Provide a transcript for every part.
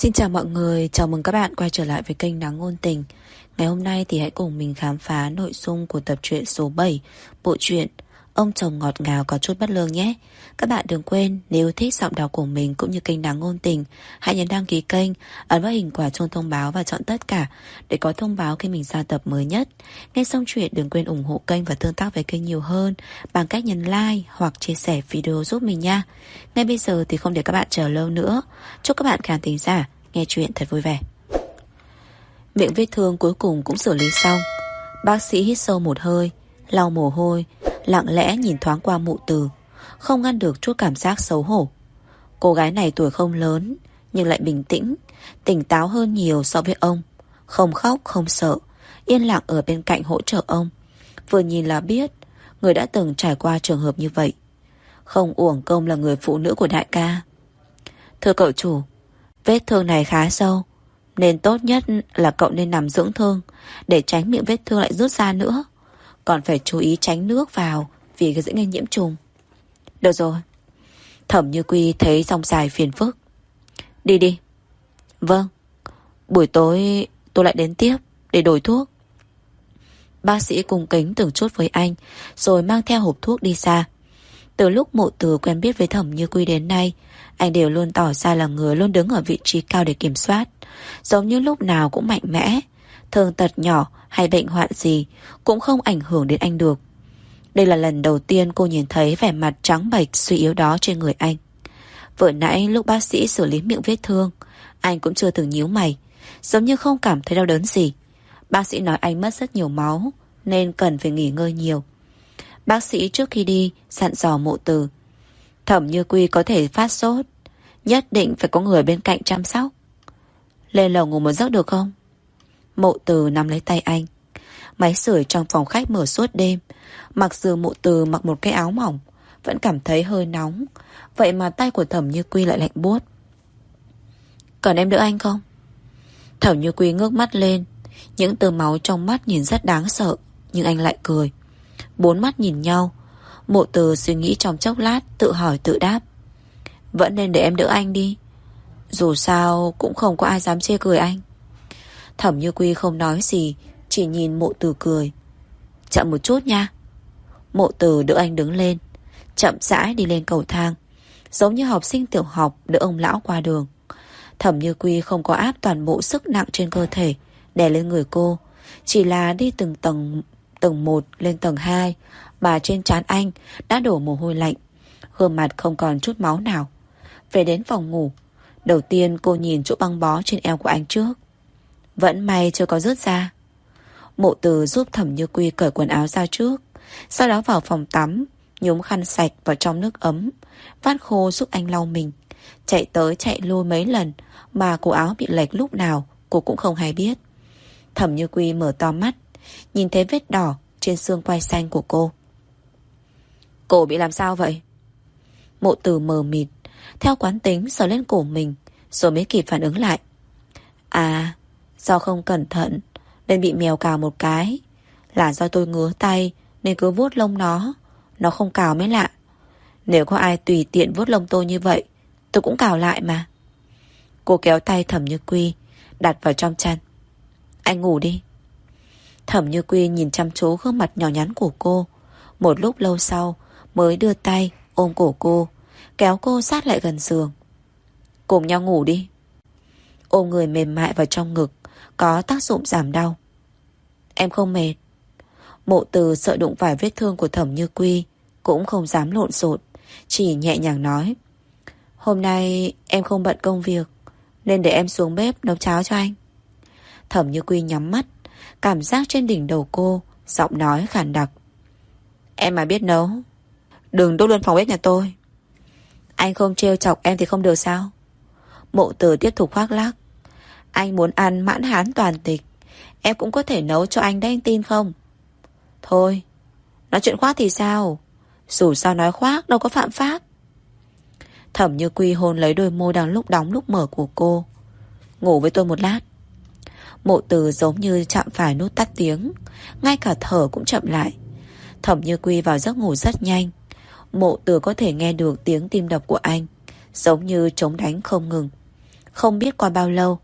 Xin chào mọi người, chào mừng các bạn quay trở lại với kênh nắng Ngôn Tình. Ngày hôm nay thì hãy cùng mình khám phá nội dung của tập truyện số 7 Bộ truyện Ông chồng ngọt ngào có chút bất lương nhé. Các bạn đừng quên nếu thích giọng đọc của mình cũng như kênh Đáng Ngôn Tình Hãy nhấn đăng ký kênh, ấn vào hình quả chuông thông báo và chọn tất cả Để có thông báo khi mình ra tập mới nhất. Nghe xong chuyện đừng quên ủng hộ kênh và tương tác với kênh nhiều hơn Bằng cách nhấn like hoặc chia sẻ video giúp mình nha. Ngay bây giờ thì không để các bạn chờ lâu nữa. Chúc các bạn khán thính giả nghe chuyện thật vui vẻ. Miệng vết thương cuối cùng cũng xử lý xong. Bác sĩ hít sâu một hơi Lau mồ hôi Lặng lẽ nhìn thoáng qua mụ từ, Không ngăn được chút cảm giác xấu hổ. Cô gái này tuổi không lớn, Nhưng lại bình tĩnh, Tỉnh táo hơn nhiều so với ông. Không khóc, không sợ, Yên lặng ở bên cạnh hỗ trợ ông. Vừa nhìn là biết, Người đã từng trải qua trường hợp như vậy. Không uổng công là người phụ nữ của đại ca. Thưa cậu chủ, Vết thương này khá sâu, Nên tốt nhất là cậu nên nằm dưỡng thương, Để tránh miệng vết thương lại rút ra nữa. Còn phải chú ý tránh nước vào Vì dễ gây nhiễm trùng. Được rồi. Thẩm như quy thấy xong dài phiền phức. Đi đi. Vâng. Buổi tối tôi lại đến tiếp Để đổi thuốc. Bác sĩ cùng kính từng chút với anh, Rồi mang theo hộp thuốc đi xa. Từ lúc mộ từ quen biết với thẩm như quy đến nay, anh đều luôn tỏ ra là người luôn đứng ở vị trí cao để kiểm soát. Giống như lúc nào cũng mạnh mẽ Thương tật nhỏ hay bệnh hoạn gì Cũng không ảnh hưởng đến anh được. Đây là lần đầu tiên cô nhìn thấy vẻ mặt trắng bệch suy yếu đó trên người anh. Vừa nãy lúc bác sĩ xử lý miệng vết thương, Anh cũng chưa từng nhíu mày, Giống như không cảm thấy đau đớn gì. Bác sĩ nói anh mất rất nhiều máu, Nên cần phải nghỉ ngơi nhiều. Bác sĩ trước khi đi Dặn dò mộ từ, Thẩm như quy có thể phát sốt, Nhất định phải có người bên cạnh chăm sóc. Lên lầu ngủ một giấc được không? Mộ từ nắm lấy tay anh. Máy sưởi trong phòng khách mở suốt đêm. Mặc dù mộ từ mặc một cái áo mỏng, Vẫn cảm thấy hơi nóng. Vậy mà tay của thẩm như quy lại lạnh buốt. Cần em đỡ anh không? Thẩm như quy ngước mắt lên. Những tơ máu trong mắt nhìn rất đáng sợ, Nhưng anh lại cười. Bốn mắt nhìn nhau. Mộ từ suy nghĩ trong chốc lát, Tự hỏi, tự đáp. Vẫn nên để em đỡ anh đi. Dù sao cũng không có ai dám chê cười anh. Thẩm Như Quy không nói gì Chỉ nhìn mộ từ cười Chậm một chút nha Mộ từ đỡ anh đứng lên Chậm rãi đi lên cầu thang Giống như học sinh tiểu học đỡ ông lão qua đường Thẩm Như Quy không có áp toàn bộ sức nặng trên cơ thể Đè lên người cô Chỉ là đi từng tầng Tầng 1 lên tầng 2 mà trên trán anh đã đổ mồ hôi lạnh. Gương mặt không còn chút máu nào. Về đến phòng ngủ, đầu tiên cô nhìn chỗ băng bó trên eo của anh trước. Vẫn may chưa có rớt ra. Mộ từ giúp thẩm như quy cởi quần áo ra trước. Sau đó vào phòng tắm, nhúng khăn sạch vào trong nước ấm. Vát khô giúp anh lau mình. Chạy tới chạy lui mấy lần mà cổ áo bị lệch lúc nào cô cũng không hay biết. Thẩm như quy mở to mắt, nhìn thấy vết đỏ trên xương quai xanh của cô. Cổ bị làm sao vậy? Mộ từ mờ mịt, theo quán tính sờ lên cổ mình, rồi mới kịp phản ứng lại. À, do không cẩn thận, nên bị mèo cào một cái. Là do tôi ngứa tay, nên cứ vuốt lông nó. Nó không cào mới lạ. Nếu có ai tùy tiện vuốt lông tôi như vậy, tôi cũng cào lại mà. Cô kéo tay thẩm như quy, đặt vào trong chăn. Anh ngủ đi. Thẩm như quy nhìn chăm chú gương mặt nhỏ nhắn của cô. Một lúc lâu sau, mới đưa tay ôm cổ cô, kéo cô sát lại gần giường. Cùng nhau ngủ đi. Ôm người mềm mại vào trong ngực, có tác dụng giảm đau. Em không mệt. Mộ từ sợ đụng phải vết thương của thẩm như quy, cũng không dám lộn xộn, chỉ nhẹ nhàng nói. Hôm nay em không bận công việc, nên để em xuống bếp nấu cháo cho anh. Thẩm như quy nhắm mắt, cảm giác trên đỉnh đầu cô, giọng nói khàn đặc. Em mà biết nấu, Đừng đốt luôn phòng bếp nhà tôi Anh không trêu chọc em thì không được sao Mộ tử tiếp tục khoác lác anh muốn ăn mãn hán toàn tịch. Em cũng có thể nấu cho anh đấy, anh tin không? Thôi, Nói chuyện khoác thì sao? Dù sao nói khoác, đâu có phạm pháp. Thẩm như quy hôn lấy đôi môi đang lúc đóng lúc mở của cô. Ngủ với tôi một lát. Mộ từ giống như chạm phải nút tắt tiếng. Ngay cả thở cũng chậm lại. Thẩm như quy vào giấc ngủ rất nhanh. Mộ từ có thể nghe được tiếng tim đập của anh, Giống như chống đánh không ngừng. Không biết qua bao lâu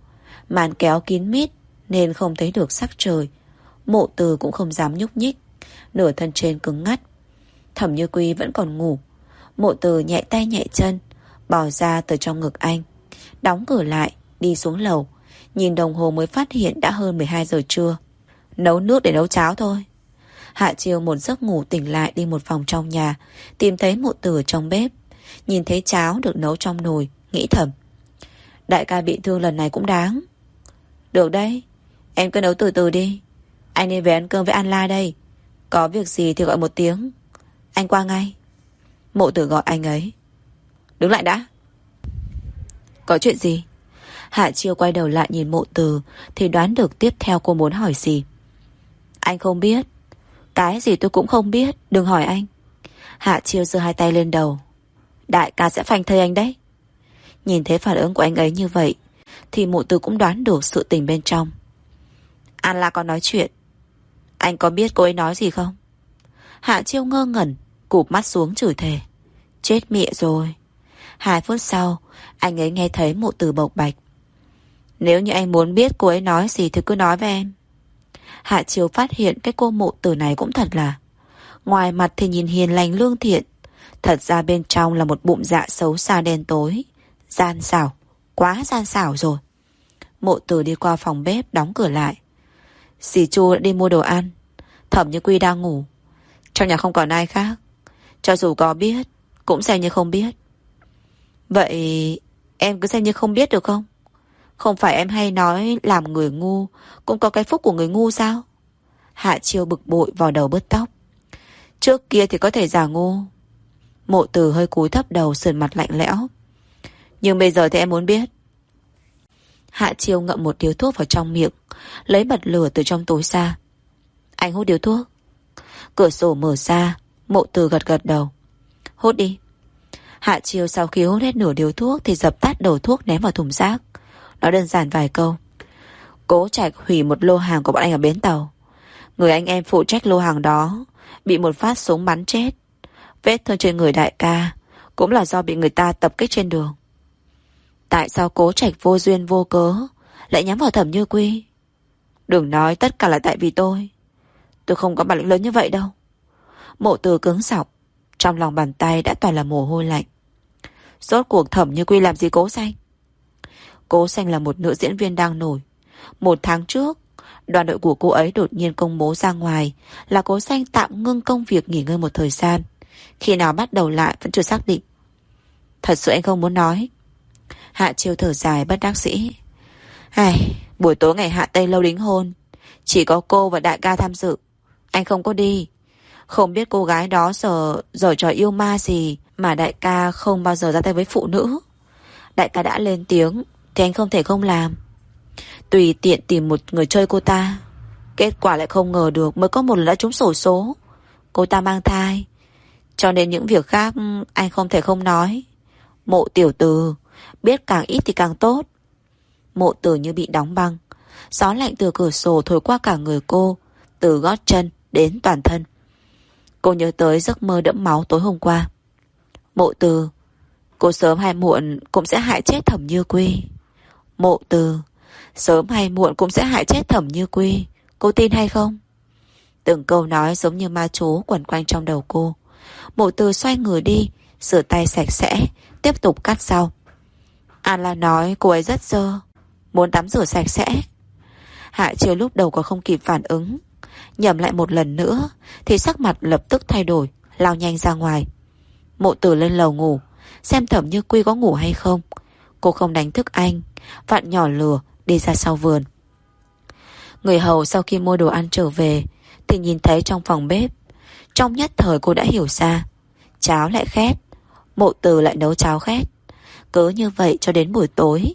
Màn kéo kín mít, Nên không thấy được sắc trời. Mộ từ cũng không dám nhúc nhích, Nửa thân trên cứng ngắt. Thẩm Như Quy vẫn còn ngủ. Mộ từ nhẹ tay nhẹ chân Bò ra từ trong ngực anh. Đóng cửa lại, Đi xuống lầu. Nhìn đồng hồ mới phát hiện đã hơn 12 giờ trưa. Nấu nước để nấu cháo thôi. Hạ chiều một giấc ngủ tỉnh lại đi một phòng trong nhà, Tìm thấy mộ tử trong bếp. Nhìn thấy cháo được nấu trong nồi, Nghĩ thầm. Đại ca bị thương lần này cũng đáng. Được đấy, Em cứ nấu từ từ đi. Anh đi về ăn cơm với An La đây. Có việc gì thì gọi một tiếng. Anh qua ngay. Mộ tử gọi anh ấy. Đứng lại đã. Có chuyện gì? Hạ Chiêu quay đầu lại nhìn mộ từ Thì đoán được tiếp theo cô muốn hỏi gì. Anh không biết. Cái gì tôi cũng không biết, Đừng hỏi anh. Hạ Chiêu giơ hai tay lên đầu. Đại ca sẽ phanh thây anh đấy. Nhìn thấy phản ứng của anh ấy như vậy thì mụ từ cũng đoán được sự tình bên trong. An La có nói chuyện. Anh có biết cô ấy nói gì không? Hạ chiêu ngơ ngẩn, Cụp mắt xuống chửi thề. Chết mẹ rồi. Hai phút sau, Anh ấy nghe thấy mụ từ bộc bạch. Nếu như anh muốn biết cô ấy nói gì Thì cứ nói với em. Hạ chiêu phát hiện cái cô mụ từ này cũng thật là. Ngoài mặt thì nhìn hiền lành lương thiện. Thật ra bên trong là một bụng dạ xấu xa đen tối. Gian xảo, Quá gian xảo rồi. Mộ tử đi qua phòng bếp đóng cửa lại. Dì Chu đã đi mua đồ ăn. Thẩm như Quy đang ngủ. Trong nhà không còn ai khác. Cho dù có biết, Cũng xem như không biết. Vậy em cứ xem như không biết được không? Không phải em hay nói Làm người ngu Cũng có cái phúc của người ngu sao? Hạ chiêu bực bội vào đầu bớt tóc. Trước kia thì có thể giả ngu. Mộ tử hơi cúi thấp đầu sườn mặt lạnh lẽo. Nhưng bây giờ thì em muốn biết Hạ chiêu ngậm một điếu thuốc vào trong miệng, Lấy bật lửa từ trong tối ra. Anh hút điếu thuốc. Cửa sổ mở ra, Mộ từ gật gật đầu. Hút đi. Hạ chiêu sau khi hút hết nửa điếu thuốc Thì dập tắt đầu thuốc ném vào thùng rác. Nói đơn giản vài câu. Cố trạch hủy một lô hàng của bọn anh ở bến tàu. Người anh em phụ trách lô hàng đó Bị một phát súng bắn chết. Vết thương trên người đại ca Cũng là do bị người ta tập kích trên đường. Tại sao cố trạch vô duyên vô cớ? Lại nhắm vào thẩm như quy? Đừng nói tất cả là tại vì tôi. Tôi không có bản lĩnh lớn như vậy đâu. Mộ từ cứng sọc, Trong lòng bàn tay đã toàn là mồ hôi lạnh. Rốt cuộc thẩm như quy làm gì cố xanh? Cố xanh là một nữ diễn viên đang nổi. Một tháng trước, Đoàn đội của cô ấy đột nhiên công bố ra ngoài Là cố xanh tạm ngưng công việc nghỉ ngơi một thời gian. Khi nào bắt đầu lại vẫn chưa xác định. Thật sự anh không muốn nói. Hạ chiêu thở dài bất đắc sĩ Ai, buổi tối ngày Hạ Tây lâu đính hôn. Chỉ có cô và đại ca tham dự. Anh không có đi. Không biết cô gái đó giờ Giờ trò yêu ma gì Mà đại ca không bao giờ ra tay với phụ nữ. Đại ca đã lên tiếng Thì anh không thể không làm. Tùy tiện tìm một người chơi cô ta. Kết quả lại không ngờ được Mới có một lần đã trúng sổ số. Cô ta mang thai. Cho nên những việc khác anh không thể không nói. Mộ tiểu từ Biết càng ít thì càng tốt. Mộ tử như bị đóng băng. Gió lạnh từ cửa sổ thổi qua cả người cô, Từ gót chân đến toàn thân. Cô nhớ tới giấc mơ đẫm máu tối hôm qua. Mộ từ Cô sớm hay muộn cũng sẽ hại chết thẩm như quy. Mộ từ Sớm hay muộn cũng sẽ hại chết thẩm như quy. Cô tin hay không? Từng câu nói giống như ma chú quẩn quanh trong đầu cô. Mộ từ xoay người đi, Rửa tay sạch sẽ, Tiếp tục cắt rau. An Lan nói, cô ấy rất dơ. Muốn tắm rửa sạch sẽ. Hạ chưa lúc đầu có không kịp phản ứng. Nhầm lại một lần nữa, Thì sắc mặt lập tức thay đổi, Lao nhanh ra ngoài. Mộ tử lên lầu ngủ, Xem thẩm như quy có ngủ hay không. Cô không đánh thức anh, Vặn nhỏ lửa, đi ra sau vườn. Người hầu sau khi mua đồ ăn trở về, Thì nhìn thấy trong phòng bếp, Trong nhất thời cô đã hiểu ra, Cháo lại khét, Mộ từ lại nấu cháo khét. Cứ như vậy cho đến buổi tối.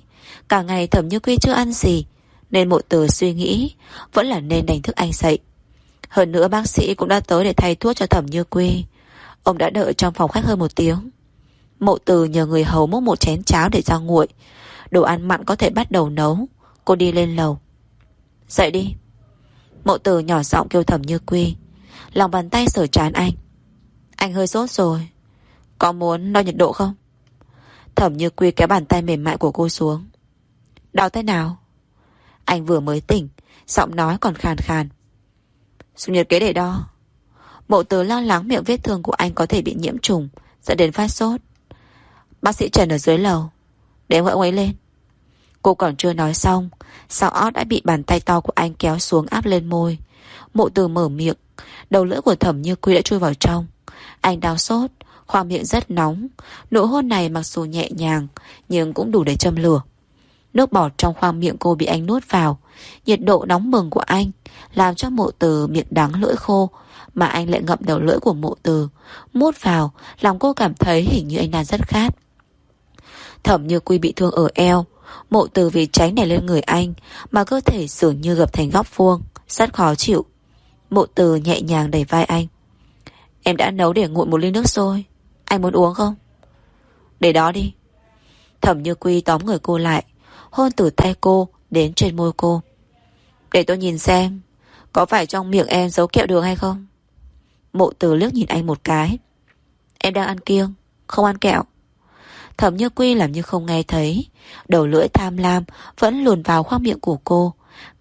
Cả ngày thẩm như quy chưa ăn gì, Nên mộ từ suy nghĩ, Vẫn là nên đánh thức anh dậy. Hơn nữa bác sĩ cũng đã tới để thay thuốc cho thẩm như quy. Ông đã đợi trong phòng khách hơn một tiếng. Mộ từ nhờ người hầu múc một chén cháo để ra nguội. Đồ ăn mặn có thể bắt đầu nấu. Cô đi lên lầu. Dậy đi. Mộ từ nhỏ giọng kêu thẩm như quy. Lòng bàn tay sờ chán anh. Anh hơi sốt rồi. Có muốn đo nhiệt độ không? Thẩm như quy kéo bàn tay mềm mại của cô xuống Đau thế nào? Anh vừa mới tỉnh, giọng nói còn khàn khàn. Dùng nhiệt kế để đo. Mộ từ lo lắng miệng vết thương của anh có thể bị nhiễm trùng, dẫn đến phát sốt. Bác sĩ Trần ở dưới lầu. Để em gọi ông ấy lên. Cô còn chưa nói xong, sau ót đã bị bàn tay to của anh kéo xuống áp lên môi. Mộ từ mở miệng, đầu lưỡi của thẩm như quy đã chui vào trong. Anh đau sốt, khoang miệng rất nóng. Nụ hôn này mặc dù nhẹ nhàng, nhưng cũng đủ để châm lửa. Nước bọt trong khoang miệng cô bị anh nuốt vào. Nhiệt độ nóng bừng của anh làm cho mộ từ miệng đắng lưỡi khô, mà anh lại ngậm đầu lưỡi của mộ từ. Mút vào, làm cô cảm thấy hình như anh đang rất khát. Thẩm như quy bị thương ở eo, Mộ từ vì tránh đè lên người anh Mà cơ thể dường như gập thành góc vuông Rất khó chịu Mộ từ nhẹ nhàng đẩy vai anh Em đã nấu để nguội một ly nước sôi anh muốn uống không? Để đó đi. Thẩm như quy tóm người cô lại, Hôn từ tay cô đến trên môi cô. Để tôi nhìn xem, Có phải trong miệng em giấu kẹo đường hay không? Mộ từ liếc nhìn anh một cái. Em đang ăn kiêng, Không ăn kẹo. Thẩm Như Quy làm như không nghe thấy, Đầu lưỡi tham lam Vẫn luồn vào khoang miệng của cô,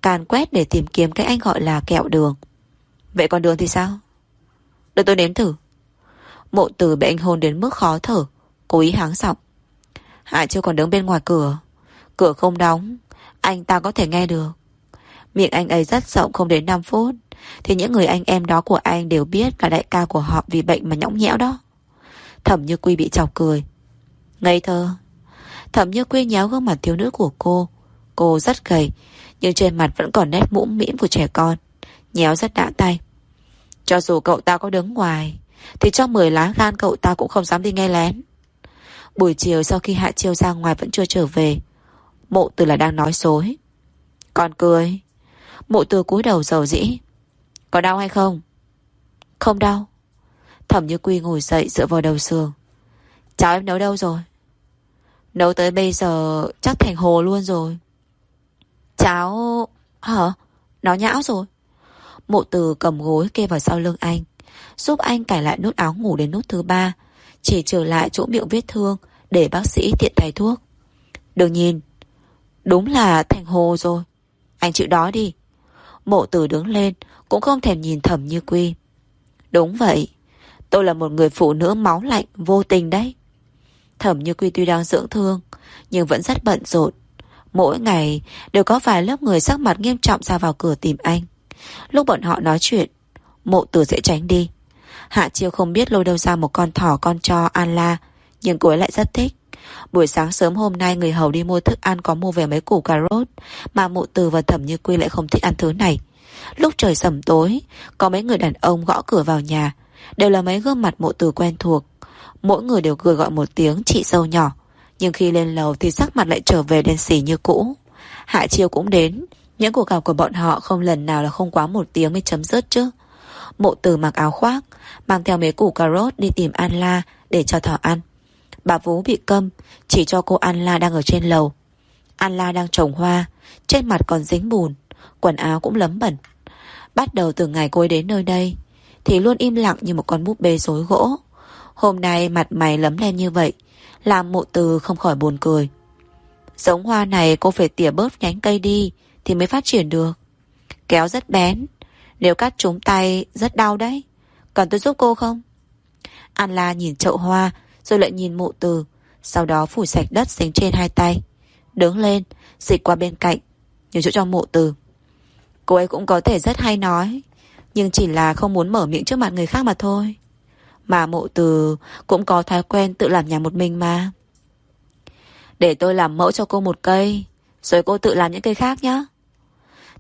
Càn quét để tìm kiếm cái anh gọi là kẹo đường. Vậy còn đường thì sao? Để tôi nếm thử. Mộ từ bị anh hôn đến mức khó thở, Cố ý háng giọng. Hạ chưa còn đứng bên ngoài cửa. Cửa không đóng, Anh ta có thể nghe được. Miệng anh ấy rất rộng không đến 5 phút, Thì những người anh em đó của anh đều biết Là đại ca của họ vì bệnh mà nhõng nhẽo đó. Thẩm như quy bị chọc cười. Ngây thơ. Thẩm như quy nhéo gương mặt thiếu nữ của cô. Cô rất gầy, Nhưng trên mặt vẫn còn nét mũm mĩm của trẻ con, Nhéo rất đã tay. Cho dù cậu ta có đứng ngoài thì cho 10 lá gan cậu ta cũng không dám đi nghe lén Buổi chiều sau khi Hạ Chiêu ra ngoài vẫn chưa trở về, Mộ từ là đang nói dối Còn cười Mộ từ cúi đầu dầu dĩ Có đau hay không Không đau Thẩm như quy ngồi dậy dựa vào đầu giường Cháu em nấu đâu rồi Nấu tới bây giờ chắc thành hồ luôn rồi. Cháu... Hả? Nó nhão rồi. Mộ từ cầm gối kê vào sau lưng anh. Giúp anh cải lại nút áo ngủ đến nút thứ ba. Chỉ trở lại chỗ miệng vết thương để bác sĩ tiện thay thuốc. Đừng nhìn. Đúng là thành hồ rồi. Anh chịu đó đi. Mộ Tử đứng lên, cũng không thèm nhìn thẩm như quy. Đúng vậy. Tôi là một người phụ nữ máu lạnh vô tình đấy. Thẩm Như Quy tuy đang dưỡng thương, Nhưng vẫn rất bận rộn Mỗi ngày đều có vài lớp người sắc mặt nghiêm trọng ra vào cửa tìm anh Lúc bọn họ nói chuyện Mộ tử sẽ tránh đi. Hạ Chiêu không biết lôi đâu ra một con thỏ con cho An La, Nhưng cô ấy lại rất thích. Buổi sáng sớm hôm nay người hầu đi mua thức ăn có mua về mấy củ cà rốt, Mà mộ từ và thẩm như quy lại không thích ăn thứ này. Lúc trời sầm tối, Có mấy người đàn ông gõ cửa vào nhà, Đều là mấy gương mặt mộ từ quen thuộc. Mỗi người đều cười gọi một tiếng chị dâu nhỏ, Nhưng khi lên lầu thì sắc mặt lại trở về đen xỉ như cũ. Hạ chiêu cũng đến, Những cuộc gặp của bọn họ không lần nào là không quá một tiếng mới chấm dứt chứ. Mộ từ mặc áo khoác, Mang theo mấy củ cà rốt đi tìm An La Để cho thỏ ăn. Bà Vú bị câm, Chỉ cho cô An La đang ở trên lầu. An La đang trồng hoa, Trên mặt còn dính bùn, Quần áo cũng lấm bẩn. Bắt đầu từ ngày cô ấy đến nơi đây, Thì luôn im lặng như một con búp bê rối gỗ. Hôm nay mặt mày lấm lem như vậy, Làm mụ từ không khỏi buồn cười. Giống hoa này cô phải tỉa bớt nhánh cây đi Thì mới phát triển được. Kéo rất bén nếu cắt trúng tay rất đau đấy? Cần tôi giúp cô không? An La nhìn chậu hoa Rồi lại nhìn mụ từ Sau đó phủ sạch đất dính trên hai tay. Đứng lên Dịch qua bên cạnh Nhường chỗ cho mụ từ. Cô ấy cũng có thể rất hay nói Nhưng chỉ là không muốn mở miệng trước mặt người khác mà thôi. Mà mộ từ cũng có thói quen tự làm nhà một mình mà. Để tôi làm mẫu cho cô một cây, rồi cô tự làm những cây khác nhé.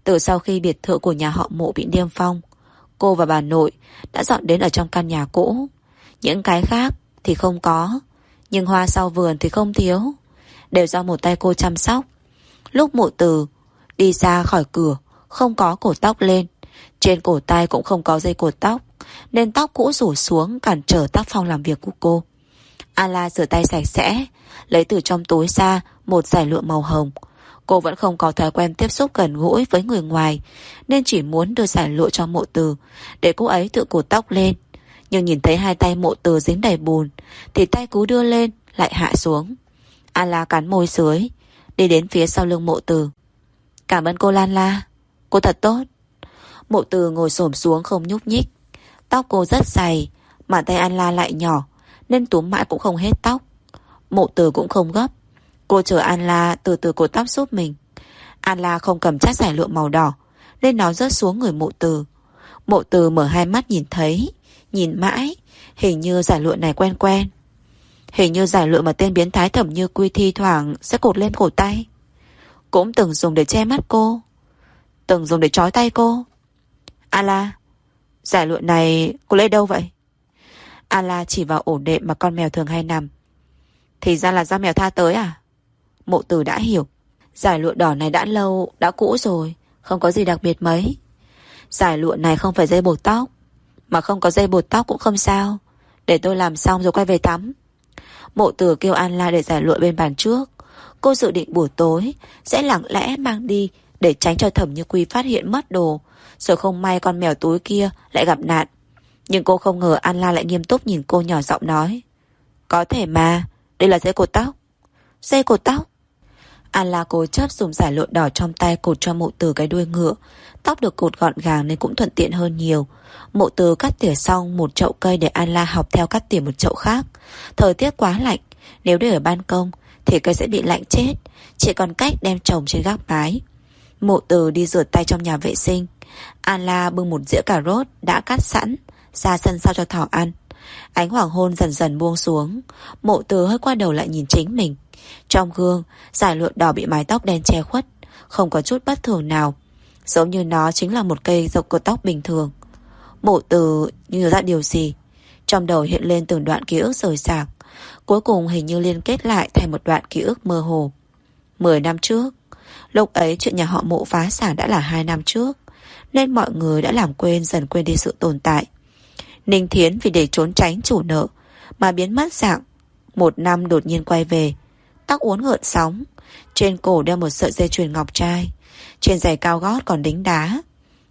Từ sau khi biệt thự của nhà họ mộ bị niêm phong, cô và bà nội đã dọn đến ở trong căn nhà cũ. Những cái khác thì không có, nhưng hoa sau vườn thì không thiếu, đều do một tay cô chăm sóc. Lúc mộ từ đi ra khỏi cửa, không có cổ tóc lên, trên cổ tay cũng không có dây cột tóc nên tóc cũ rủ xuống cản trở tác phong làm việc của cô. Ala rửa tay sạch sẽ, lấy từ trong túi ra một giải lụa màu hồng. Cô vẫn không có thói quen tiếp xúc gần gũi với người ngoài, nên chỉ muốn đưa giải lụa cho mộ từ, để cô ấy tự cột tóc lên. Nhưng nhìn thấy hai tay mộ từ dính đầy bùn, thì tay cú đưa lên, lại hạ xuống. Ala cắn môi dưới, Đi đến phía sau lưng mộ từ. Cảm ơn cô Lan La Cô thật tốt. Mộ từ ngồi xổm xuống không nhúc nhích. Tóc cô rất dày Mà tay An La lại nhỏ Nên túm mãi cũng không hết tóc. Mộ từ cũng không gấp. Cô chờ An La từ từ cột tóc giúp mình. An La không cầm chát giải lụa màu đỏ, Nên nó rớt xuống người mộ từ. Mộ từ mở hai mắt nhìn thấy, Nhìn mãi, Hình như giải lụa này quen quen. Hình như giải lụa mà tên biến thái thẩm như quy thi thoảng Sẽ cột lên cổ tay. Cũng từng dùng để che mắt cô. Từng dùng để trói tay cô. Ala Giải lụa này cô lấy đâu vậy? Ala chỉ vào ổ đệm mà con mèo thường hay nằm. Thì ra là do mèo tha tới à? Mộ tử đã hiểu. Giải lụa đỏ này đã lâu, Đã cũ rồi, Không có gì đặc biệt mấy. Giải lụa này không phải dây bột tóc, Mà không có dây bột tóc cũng không sao. Để tôi làm xong rồi quay về tắm. Mộ tử kêu An La để giải lụa bên bàn trước. Cô dự định buổi tối Sẽ lặng lẽ mang đi Để tránh cho thẩm như quy phát hiện mất đồ, Rồi không may con mèo túi kia lại gặp nạn. Nhưng cô không ngờ An La lại nghiêm túc nhìn cô nhỏ giọng nói, Có thể mà, Đây là dây cột tóc. Dây cột tóc? An La cố chấp dùng giải lụa đỏ trong tay cột cho mộ từ cái đuôi ngựa. Tóc được cột gọn gàng nên cũng thuận tiện hơn nhiều. Mộ từ cắt tỉa xong một chậu cây để An La học theo cắt tỉa một chậu khác. Thời tiết quá lạnh, Nếu để ở ban công Thì cây sẽ bị lạnh chết. Chỉ còn cách đem trồng trên gác mái. Mộ từ đi rửa tay trong nhà vệ sinh. An La bưng một dĩa cà rốt đã cắt sẵn, Ra sân sau cho thỏ ăn. Ánh hoàng hôn dần dần buông xuống. Mộ từ hơi qua đầu lại nhìn chính mình. Trong gương Giải lượn đỏ bị mái tóc đen che khuất, Không có chút bất thường nào. Giống như nó chính là một cây dọc cột tóc bình thường. Mộ từ như ra điều gì? Trong đầu hiện lên từng đoạn ký ức rời rạc, Cuối cùng hình như liên kết lại thành một đoạn ký ức mơ hồ. Mười năm trước, Lúc ấy chuyện nhà họ mộ phá sản đã là hai năm trước, Nên mọi người đã làm quên dần quên đi sự tồn tại. Ninh Thiến vì để trốn tránh chủ nợ Mà biến mất dạng, Một năm đột nhiên quay về Tóc uốn gợn sóng. Trên cổ đeo một sợi dây chuyền ngọc trai. Trên giày cao gót còn đính đá.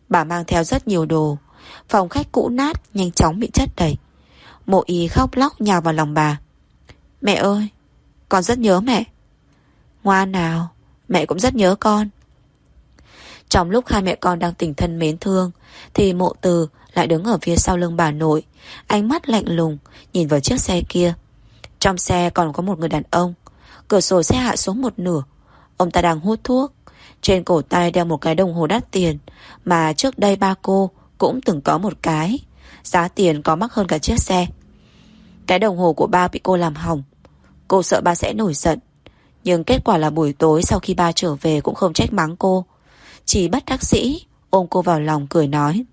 Bà mang theo rất nhiều đồ. Phòng khách cũ nát, nhanh chóng bị chất đầy. Mộ y khóc lóc nhào vào lòng bà. Mẹ ơi, Con rất nhớ mẹ. Ngoan nào, Mẹ cũng rất nhớ con. Trong lúc hai mẹ con đang tình thân mến thương, Thì mộ từ lại đứng ở phía sau lưng bà nội, Ánh mắt lạnh lùng, Nhìn vào chiếc xe kia. Trong xe còn có một người đàn ông Cửa sổ xe hạ xuống một nửa. Ông ta đang hút thuốc. Trên cổ tay đeo một cái đồng hồ đắt tiền, Mà trước đây ba cô cũng từng có một cái. Giá tiền có mắc hơn cả chiếc xe. Cái đồng hồ của ba bị cô làm hỏng. Cô sợ ba sẽ nổi giận. Nhưng kết quả là buổi tối sau khi ba trở về cũng không trách mắng cô. Chỉ bắt đắc sĩ Ôm cô vào lòng cười nói,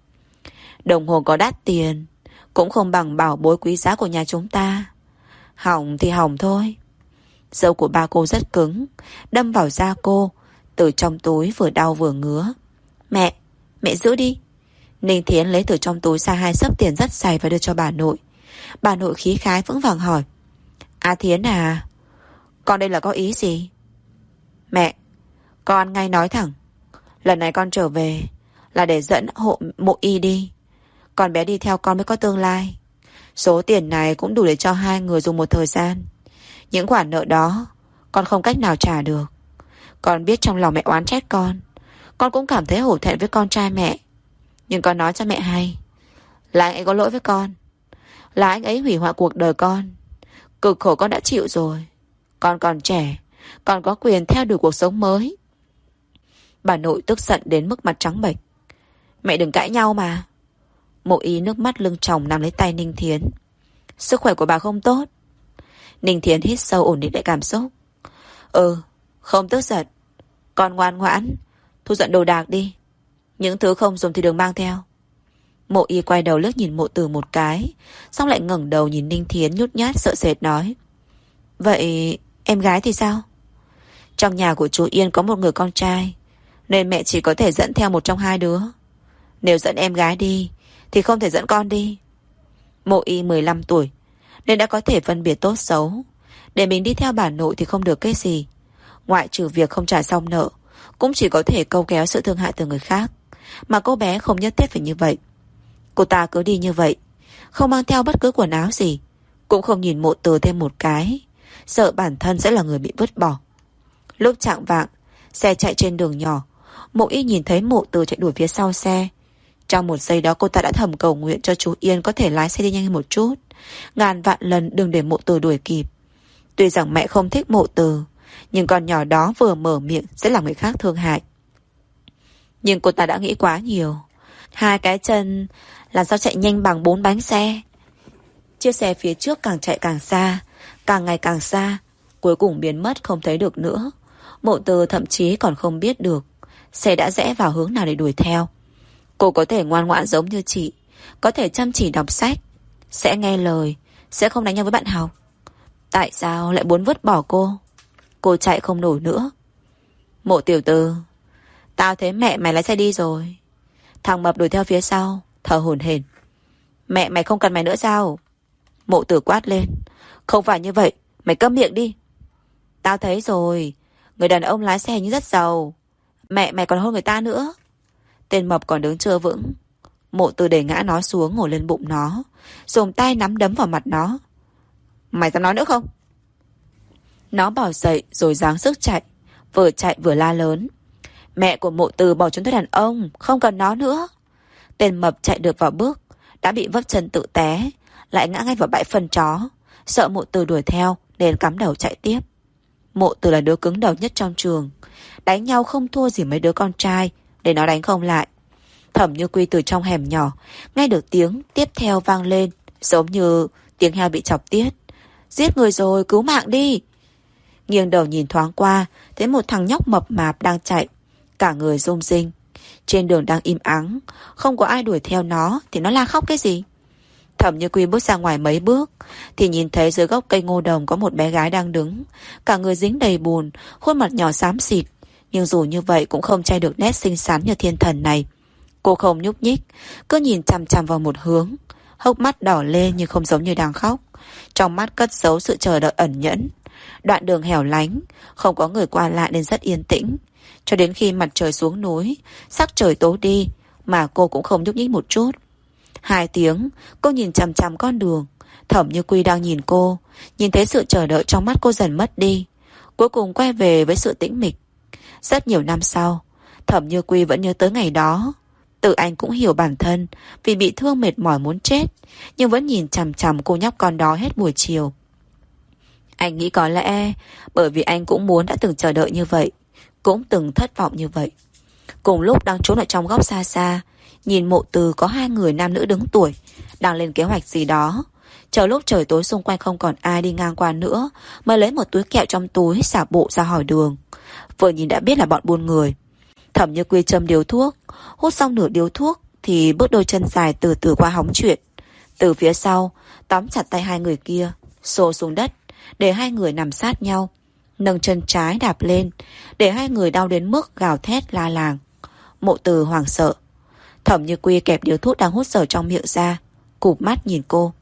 Đồng hồ có đắt tiền, Cũng không bằng bảo bối quý giá của nhà chúng ta. Hỏng thì hỏng thôi. Dâu của ba cô rất cứng Đâm vào da cô Từ trong túi vừa đau vừa ngứa. Mẹ, mẹ giữ đi. Ninh Thiến lấy từ trong túi ra hai sấp tiền rất dày và đưa cho bà nội. Bà nội khí khái vững vàng hỏi A Thiến à Con đây là có ý gì? Mẹ Con ngay nói thẳng Lần này con trở về Là để dẫn hộ mộ y đi. Con bé đi theo con mới có tương lai. Số tiền này cũng đủ để cho hai người dùng một thời gian. Những khoản nợ đó, Con không cách nào trả được. Con biết trong lòng mẹ oán trách con. Con cũng cảm thấy hổ thẹn với con trai mẹ. Nhưng con nói cho mẹ hay, Là anh ấy có lỗi với con. Là anh ấy hủy hoại cuộc đời con. Cực khổ con đã chịu rồi. Con còn trẻ, con có quyền theo đuổi cuộc sống mới. Bà nội tức giận đến mức mặt trắng bệch. Mẹ đừng cãi nhau mà. Mộ ý nước mắt lưng chồng nằm lấy tay Ninh Thiến. Sức khỏe của bà không tốt. Ninh Thiến hít sâu ổn định lại cảm xúc. Ừ Không tức giận. Con ngoan ngoãn, Thu dọn đồ đạc đi. Những thứ không dùng thì đừng mang theo. Mộ y quay đầu lướt nhìn mộ tử một cái, Xong lại ngẩng đầu nhìn Ninh Thiến nhút nhát sợ sệt nói. Vậy em gái thì sao? Trong nhà của chú Yên có một người con trai, Nên mẹ chỉ có thể dẫn theo một trong hai đứa. Nếu dẫn em gái đi, Thì không thể dẫn con đi. Mộ y 15 tuổi nên đã có thể phân biệt tốt xấu. Để mình đi theo bà nội thì không được cái gì. Ngoại trừ việc không trả xong nợ, Cũng chỉ có thể câu kéo sự thương hại từ người khác. Mà cô bé không nhất thiết phải như vậy. Cô ta cứ đi như vậy, Không mang theo bất cứ quần áo gì, Cũng không nhìn mộ từ thêm một cái. Sợ bản thân sẽ là người bị vứt bỏ. Lúc chạng vạng, Xe chạy trên đường nhỏ, Mộ y nhìn thấy mộ từ chạy đuổi phía sau xe. Trong một giây đó cô ta đã thầm cầu nguyện cho chú Yên có thể lái xe đi nhanh một chút. Ngàn vạn lần đừng để mộ từ đuổi kịp. Tuy rằng mẹ không thích mộ từ, Nhưng con nhỏ đó vừa mở miệng Sẽ làm người khác thương hại. Nhưng cô ta đã nghĩ quá nhiều. Hai cái chân Là sao chạy nhanh bằng bốn bánh xe? Chiếc xe phía trước càng chạy càng xa, Càng ngày càng xa, Cuối cùng biến mất không thấy được nữa. Mộ từ thậm chí còn không biết được Xe đã rẽ vào hướng nào để đuổi theo. Cô có thể ngoan ngoãn giống như chị, Có thể chăm chỉ đọc sách sẽ nghe lời, Sẽ không đánh nhau với bạn học Tại sao lại muốn vứt bỏ cô? Cô chạy không nổi nữa. Mộ tiểu tư Tao thấy mẹ mày lái xe đi rồi. Thằng mập đuổi theo phía sau, Thở hồn hển. Mẹ mày không cần mày nữa sao? Mộ tử quát lên. Không phải như vậy, Mày câm miệng đi. Tao thấy rồi, Người đàn ông lái xe như rất giàu. Mẹ mày còn hôn người ta nữa. Tên mập còn đứng chưa vững. Mộ tử để ngã nó xuống, ngồi lên bụng nó. Dùng tay nắm đấm vào mặt nó. Mày dám nói nữa không? Nó bỏ dậy rồi dáng sức chạy, Vừa chạy vừa la lớn. Mẹ của mộ từ bỏ trốn tới đàn ông, Không cần nó nữa. Tên mập chạy được vào bước, Đã bị vấp chân tự té, Lại ngã ngay vào bãi phân chó. Sợ mộ từ đuổi theo Nên cắm đầu chạy tiếp. Mộ từ là đứa cứng đầu nhất trong trường, Đánh nhau không thua gì mấy đứa con trai, Để nó đánh không lại. Thẩm như quy từ trong hẻm nhỏ. Nghe được tiếng, tiếp theo vang lên, Giống như tiếng heo bị chọc tiết. Giết người rồi, cứu mạng đi. Nghiêng đầu nhìn thoáng qua, Thấy một thằng nhóc mập mạp đang chạy. Cả người rung rinh. Trên đường đang im ắng, Không có ai đuổi theo nó, Thì nó la khóc cái gì? Thẩm Như Quy bước ra ngoài mấy bước, Thì nhìn thấy dưới gốc cây ngô đồng Có một bé gái đang đứng. Cả người dính đầy bùn, Khuôn mặt nhỏ xám xịt. Nhưng dù như vậy cũng không che được nét xinh xắn như thiên thần này. Cô không nhúc nhích Cứ nhìn chằm chằm vào một hướng Hốc mắt đỏ lên nhưng không giống như đang khóc Trong mắt cất giấu sự chờ đợi ẩn nhẫn Đoạn đường hẻo lánh Không có người qua lại nên rất yên tĩnh Cho đến khi mặt trời xuống núi Sắc trời tối đi Mà cô cũng không nhúc nhích một chút Hai tiếng, cô nhìn chằm chằm con đường. Thẩm Như Quy đang nhìn cô, nhìn thấy sự chờ đợi trong mắt cô dần mất đi. Cuối cùng quay về với sự tĩnh mịch. Rất nhiều năm sau, Thẩm Như Quy vẫn nhớ tới ngày đó. Tự anh cũng hiểu bản thân vì bị thương mệt mỏi muốn chết, nhưng vẫn nhìn chằm chằm cô nhóc con đó hết buổi chiều. Anh nghĩ có lẽ bởi vì anh cũng muốn đã từng chờ đợi như vậy, cũng từng thất vọng như vậy. Cùng lúc đang trốn ở trong góc xa xa, Nhìn mộ từ có hai người nam nữ đứng tuổi Đang lên kế hoạch gì đó Chờ lúc trời tối xung quanh không còn ai đi ngang qua nữa Mới lấy một túi kẹo trong túi Xả bộ ra hỏi đường Vừa nhìn đã biết là bọn buôn người Thẩm như quy châm điếu thuốc. Hút xong nửa điếu thuốc Thì bước đôi chân dài từ từ qua hóng chuyện. Từ phía sau, Tóm chặt tay hai người kia, Xô xuống đất, Để hai người nằm sát nhau. Nâng chân trái đạp lên, Để hai người đau đến mức gào thét la làng. Mộ từ hoảng sợ. Thẩm như quy kẹp điếu thuốc đang hút sở trong miệng ra, Cụp mắt nhìn cô.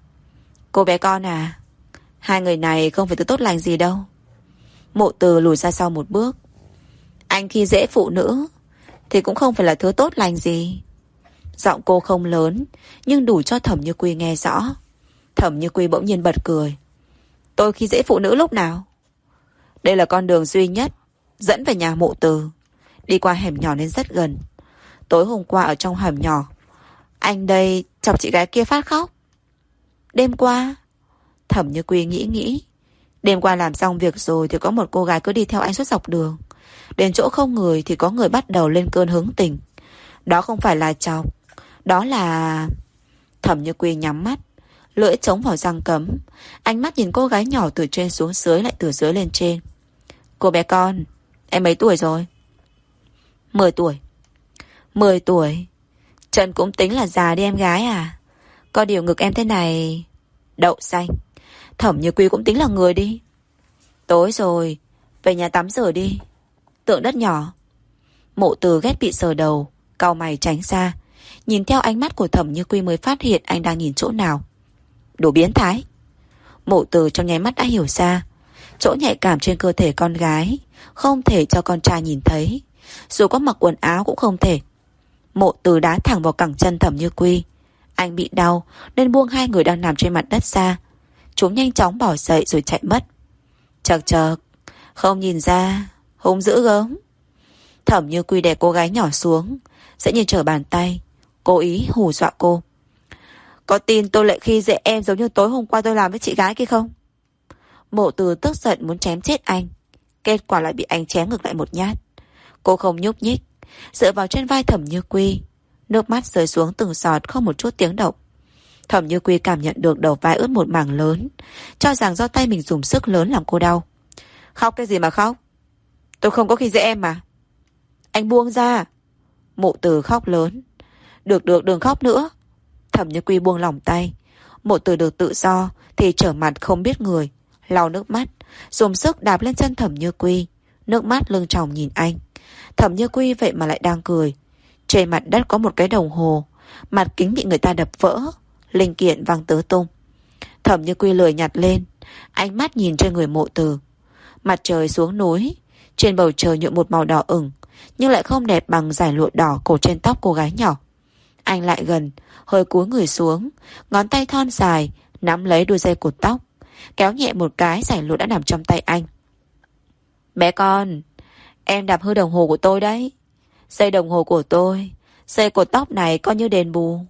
Cô bé con à Hai người này không phải thứ tốt lành gì đâu. Mộ từ lùi ra sau một bước. Anh khi dễ phụ nữ thì cũng không phải là thứ tốt lành gì. Giọng cô không lớn, Nhưng đủ cho thẩm như quy nghe rõ. Thẩm như quy bỗng nhiên bật cười. Tôi khi dễ phụ nữ lúc nào? Đây là con đường duy nhất, Dẫn về nhà mộ từ. Đi qua hẻm nhỏ nên rất gần. Tối hôm qua ở trong hẻm nhỏ, Anh đây chọc chị gái kia phát khóc. Đêm qua, Thẩm như Quy nghĩ nghĩ. Đêm qua làm xong việc rồi Thì có một cô gái cứ đi theo anh suốt dọc đường. Đến chỗ không người thì có người bắt đầu lên cơn hứng tình Đó không phải là chọc, Đó là... Thẩm như Quy nhắm mắt, Lưỡi chống vào răng cấm Ánh mắt nhìn cô gái nhỏ từ trên xuống dưới Lại từ dưới lên trên Cô bé con, Em mấy tuổi rồi 10 tuổi 10 tuổi. Trần cũng tính là già đi em gái à? Có điều ngực em thế này... Đậu xanh. Thẩm như quy cũng tính là người đi. Tối rồi. Về nhà tắm rửa đi. Tượng đất nhỏ. Mộ từ ghét bị sờ đầu. cau mày tránh xa. Nhìn theo ánh mắt của thẩm như quy mới phát hiện anh đang nhìn chỗ nào. Đồ biến thái. Mộ từ trong nháy mắt đã hiểu ra. Chỗ nhạy cảm trên cơ thể con gái. Không thể cho con trai nhìn thấy. Dù có mặc quần áo cũng không thể. Mộ từ đá thẳng vào cẳng chân thẩm như quy. Anh bị đau nên buông hai người đang nằm trên mặt đất ra. Chúng nhanh chóng bỏ dậy rồi chạy mất. Chật chật, không nhìn ra, hùng dữ gớm. Thẩm như quy đè cô gái nhỏ xuống, sẽ như trở bàn tay, cố ý hù dọa cô. Có tin tôi lại khi dễ em giống như tối hôm qua tôi làm với chị gái kia không? Mộ từ tức giận muốn chém chết anh. Kết quả lại bị anh chém ngược lại một nhát. Cô không nhúc nhích, dựa vào trên vai thẩm như quy. Nước mắt rơi xuống từng giọt không một chút tiếng động. Thẩm như quy cảm nhận được đầu vai ướt một mảng lớn, cho rằng do tay mình dùng sức lớn làm cô đau. Khóc cái gì mà khóc? Tôi không có khi dễ em mà. Anh buông ra. Mộ từ khóc lớn. Được được đừng khóc nữa. Thẩm như quy buông lỏng tay. Mộ từ được tự do thì trở mặt không biết người. lau nước mắt, dùng sức đạp lên chân thẩm như quy. Nước mắt lưng tròng nhìn anh. Thẩm như quy vậy mà lại đang cười. Trên mặt đất có một cái đồng hồ. Mặt kính bị người ta đập vỡ. Linh kiện văng tứ tung. Thẩm như quy lười nhặt lên. Ánh mắt nhìn trên người mộ từ. Mặt trời xuống núi. Trên bầu trời nhuộm một màu đỏ ửng. Nhưng lại không đẹp bằng giải lụa đỏ cổ trên tóc cô gái nhỏ. Anh lại gần, hơi cúi người xuống, ngón tay thon dài, nắm lấy đuôi dây cột tóc, kéo nhẹ một cái giải lụa đã nằm trong tay anh. Bé con, em đạp hư đồng hồ của tôi đấy. Dây đồng hồ của tôi, dây cột tóc này coi như đền bù.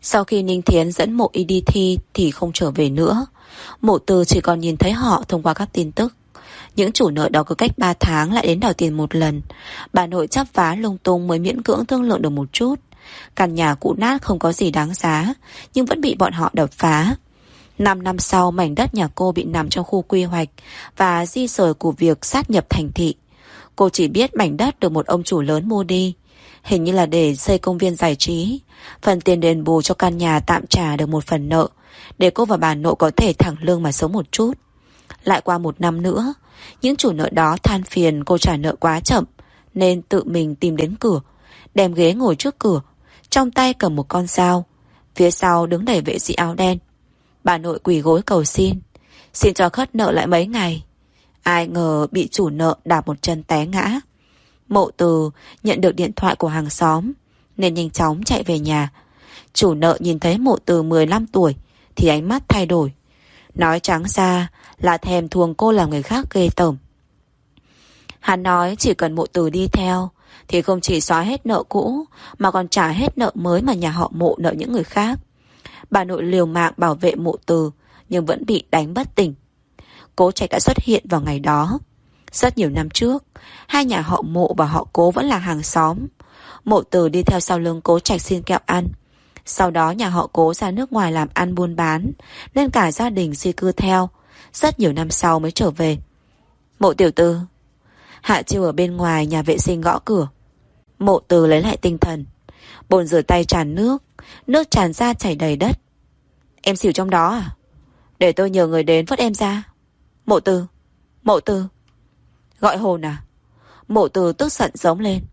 Sau khi Ninh Thiến dẫn mộ y đi thi thì không trở về nữa. Mộ từ chỉ còn nhìn thấy họ thông qua các tin tức. Những chủ nợ đó cứ cách 3 tháng lại đến đòi tiền một lần. Bà nội chấp vá lung tung mới miễn cưỡng thương lượng được một chút. Căn nhà cũ nát không có gì đáng giá, nhưng vẫn bị bọn họ đập phá. Năm năm sau, mảnh đất nhà cô bị nằm trong khu quy hoạch và di rời của việc sát nhập thành thị. Cô chỉ biết mảnh đất được một ông chủ lớn mua đi. Hình như là để xây công viên giải trí. Phần tiền đền bù cho căn nhà tạm trả được một phần nợ, để cô và bà nội có thể thẳng lương mà sống một chút. Lại qua một năm nữa, những chủ nợ đó than phiền cô trả nợ quá chậm, nên tự mình tìm đến cửa, đem ghế ngồi trước cửa, trong tay cầm một con dao. Phía sau đứng đầy vệ sĩ áo đen. Bà nội quỳ gối cầu xin. Xin cho khất nợ lại mấy ngày. Ai ngờ bị chủ nợ đạp một chân té ngã. Mộ từ nhận được điện thoại của hàng xóm nên nhanh chóng chạy về nhà. Chủ nợ nhìn thấy mộ từ 15 tuổi thì ánh mắt thay đổi. Nói trắng ra là thèm thuồng cô làm người khác ghê tởm. Hắn nói chỉ cần mộ từ đi theo thì không chỉ xóa hết nợ cũ mà còn trả hết nợ mới mà nhà họ mộ nợ những người khác. Bà nội liều mạng bảo vệ mộ từ nhưng vẫn bị đánh bất tỉnh. Cố trạch đã xuất hiện vào ngày đó. Rất nhiều năm trước, hai nhà họ mộ và họ cố vẫn là hàng xóm. Mộ từ đi theo sau lưng cố trạch xin kẹo ăn. Sau đó nhà họ cố ra nước ngoài làm ăn buôn bán, nên cả gia đình di cư theo. Rất nhiều năm sau mới trở về. Mộ tiểu tư. Hạ chiêu ở bên ngoài nhà vệ sinh gõ cửa. Mộ từ lấy lại tinh thần. Bồn rửa tay tràn nước, nước tràn ra chảy đầy đất. Em xỉu trong đó à? Để tôi nhờ người đến vớt em ra. Mộ từ, mộ từ. Gọi hồn à? Mộ từ tức giận giống lên.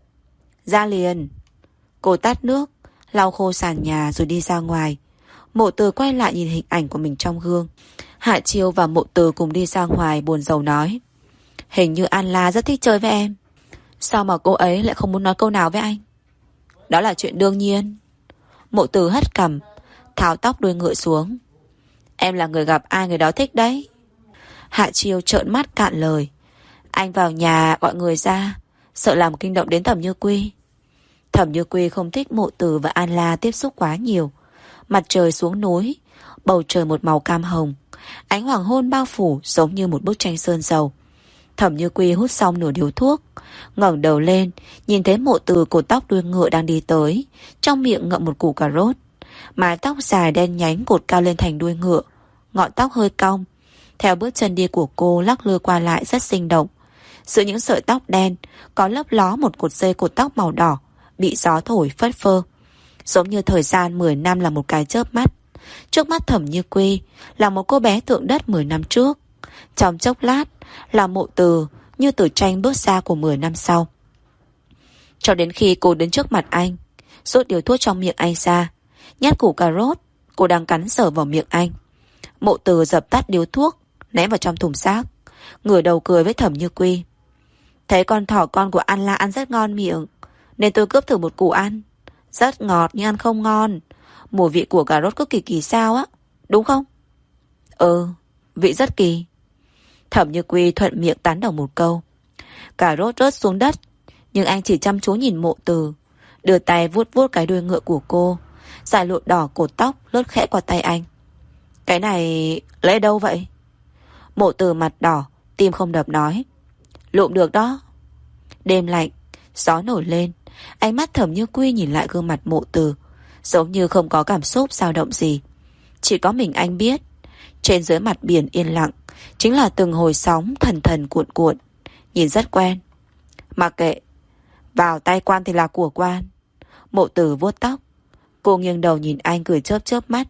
Ra liền. Cô tắt nước, lau khô sàn nhà rồi đi ra ngoài. Mộ từ quay lại nhìn hình ảnh của mình trong gương. Hạ Chiêu và Mộ từ cùng đi ra ngoài buồn rầu nói. Hình như An La rất thích chơi với em. Sao mà cô ấy lại không muốn nói câu nào với anh? Đó là chuyện đương nhiên. Mộ từ hất cầm, tháo tóc đuôi ngựa xuống. Em là người gặp ai người đó thích đấy. Hạ Chiêu trợn mắt cạn lời. Anh vào nhà gọi người ra, sợ làm kinh động đến Thẩm Như Quy. Thẩm Như Quy không thích mộ tử và An La tiếp xúc quá nhiều. Mặt trời xuống núi, bầu trời một màu cam hồng. Ánh hoàng hôn bao phủ giống như một bức tranh sơn dầu. Thẩm Như Quy hút xong nửa điếu thuốc, ngẩng đầu lên, nhìn thấy mộ từ cột tóc đuôi ngựa đang đi tới, trong miệng ngậm một củ cà rốt. Mái tóc dài đen nhánh cột cao lên thành đuôi ngựa, ngọn tóc hơi cong. Theo bước chân đi của cô lắc lư qua lại rất sinh động. Giữa những sợi tóc đen, có lấp ló một cột dây cột tóc màu đỏ, bị gió thổi phất phơ. Giống như thời gian 10 năm là một cái chớp mắt. Trước mắt thẩm như quy là một cô bé tượng đất 10 năm trước. Trong chốc lát là mộ từ như từ tranh bước ra của 10 năm sau. Cho đến khi cô đến trước mặt anh, rút điều thuốc trong miệng anh ra, nhát củ cà rốt, cô đang cắn sở vào miệng anh. Mộ từ dập tắt điếu thuốc, ném vào trong thùng xác, ngửa đầu cười với thẩm như quy. Thấy con thỏ con của An La ăn rất ngon miệng, nên tôi cướp thử một củ ăn. Rất ngọt nhưng ăn không ngon. Mùi vị của cà rốt cứ kỳ kỳ sao á, đúng không? Ừ, vị rất kỳ. Thẩm Như Quy thuận miệng tán đồng một câu. Cà rốt rớt xuống đất Nhưng anh chỉ chăm chú nhìn mộ từ Đưa tay vuốt vuốt cái đuôi ngựa của cô Giải lụa đỏ cột tóc lướt khẽ qua tay anh Cái này lấy đâu vậy Mộ từ mặt đỏ Tim không đập nói Lụm được đó Đêm lạnh Gió nổi lên Ánh mắt thầm như quy nhìn lại gương mặt mộ từ, Giống như không có cảm xúc dao động gì. Chỉ có mình anh biết, Trên dưới mặt biển yên lặng, Chính là từng hồi sóng thần thần cuộn cuộn, Nhìn rất quen. Mặc kệ, Vào tay quan thì là của quan. Mộ tử vuốt tóc, Cô nghiêng đầu nhìn anh cười chớp chớp mắt,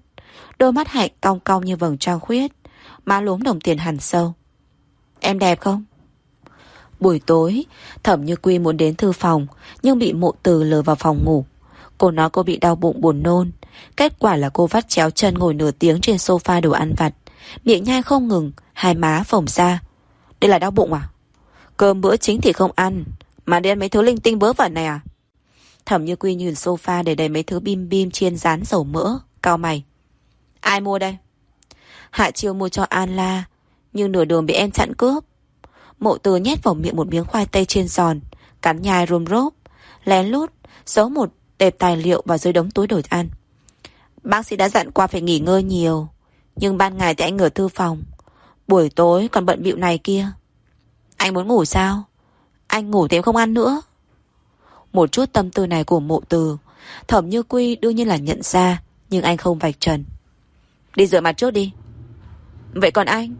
Đôi mắt hạnh cong cong như vầng trăng khuyết, Má lúm đồng tiền hẳn sâu. Em đẹp không? Buổi tối, Thẩm như Quy muốn đến thư phòng, Nhưng bị mộ từ lừa vào phòng ngủ. Cô nói cô bị đau bụng buồn nôn. Kết quả là cô vắt chéo chân ngồi nửa tiếng trên sofa đồ ăn vặt. Miệng nhai không ngừng, Hai má phồng ra. Đây là đau bụng à? Cơm bữa chính thì không ăn, Mà đi ăn mấy thứ linh tinh vớ vẩn này à? Thẩm như quy nhìn sofa để đầy mấy thứ bim bim chiên rán dầu mỡ Cao mày. Ai mua đây? Hạ chiêu mua cho An La, Nhưng nửa đường bị em chặn cướp. Mộ từ nhét vào miệng một miếng khoai tây chiên giòn, Cắn nhai rôm rốp, Lén lút Giấu một tệp tài liệu vào dưới đống túi đồ ăn. Bác sĩ đã dặn qua phải nghỉ ngơi nhiều, Nhưng ban ngày thì anh ở thư phòng, Buổi tối còn bận bịu này kia. Anh muốn ngủ sao? Anh ngủ thì em không ăn nữa. Một chút tâm tư này của mộ từ, Thẩm như quy đương nhiên là nhận ra, Nhưng anh không vạch trần. Đi rửa mặt trước đi. Vậy còn anh?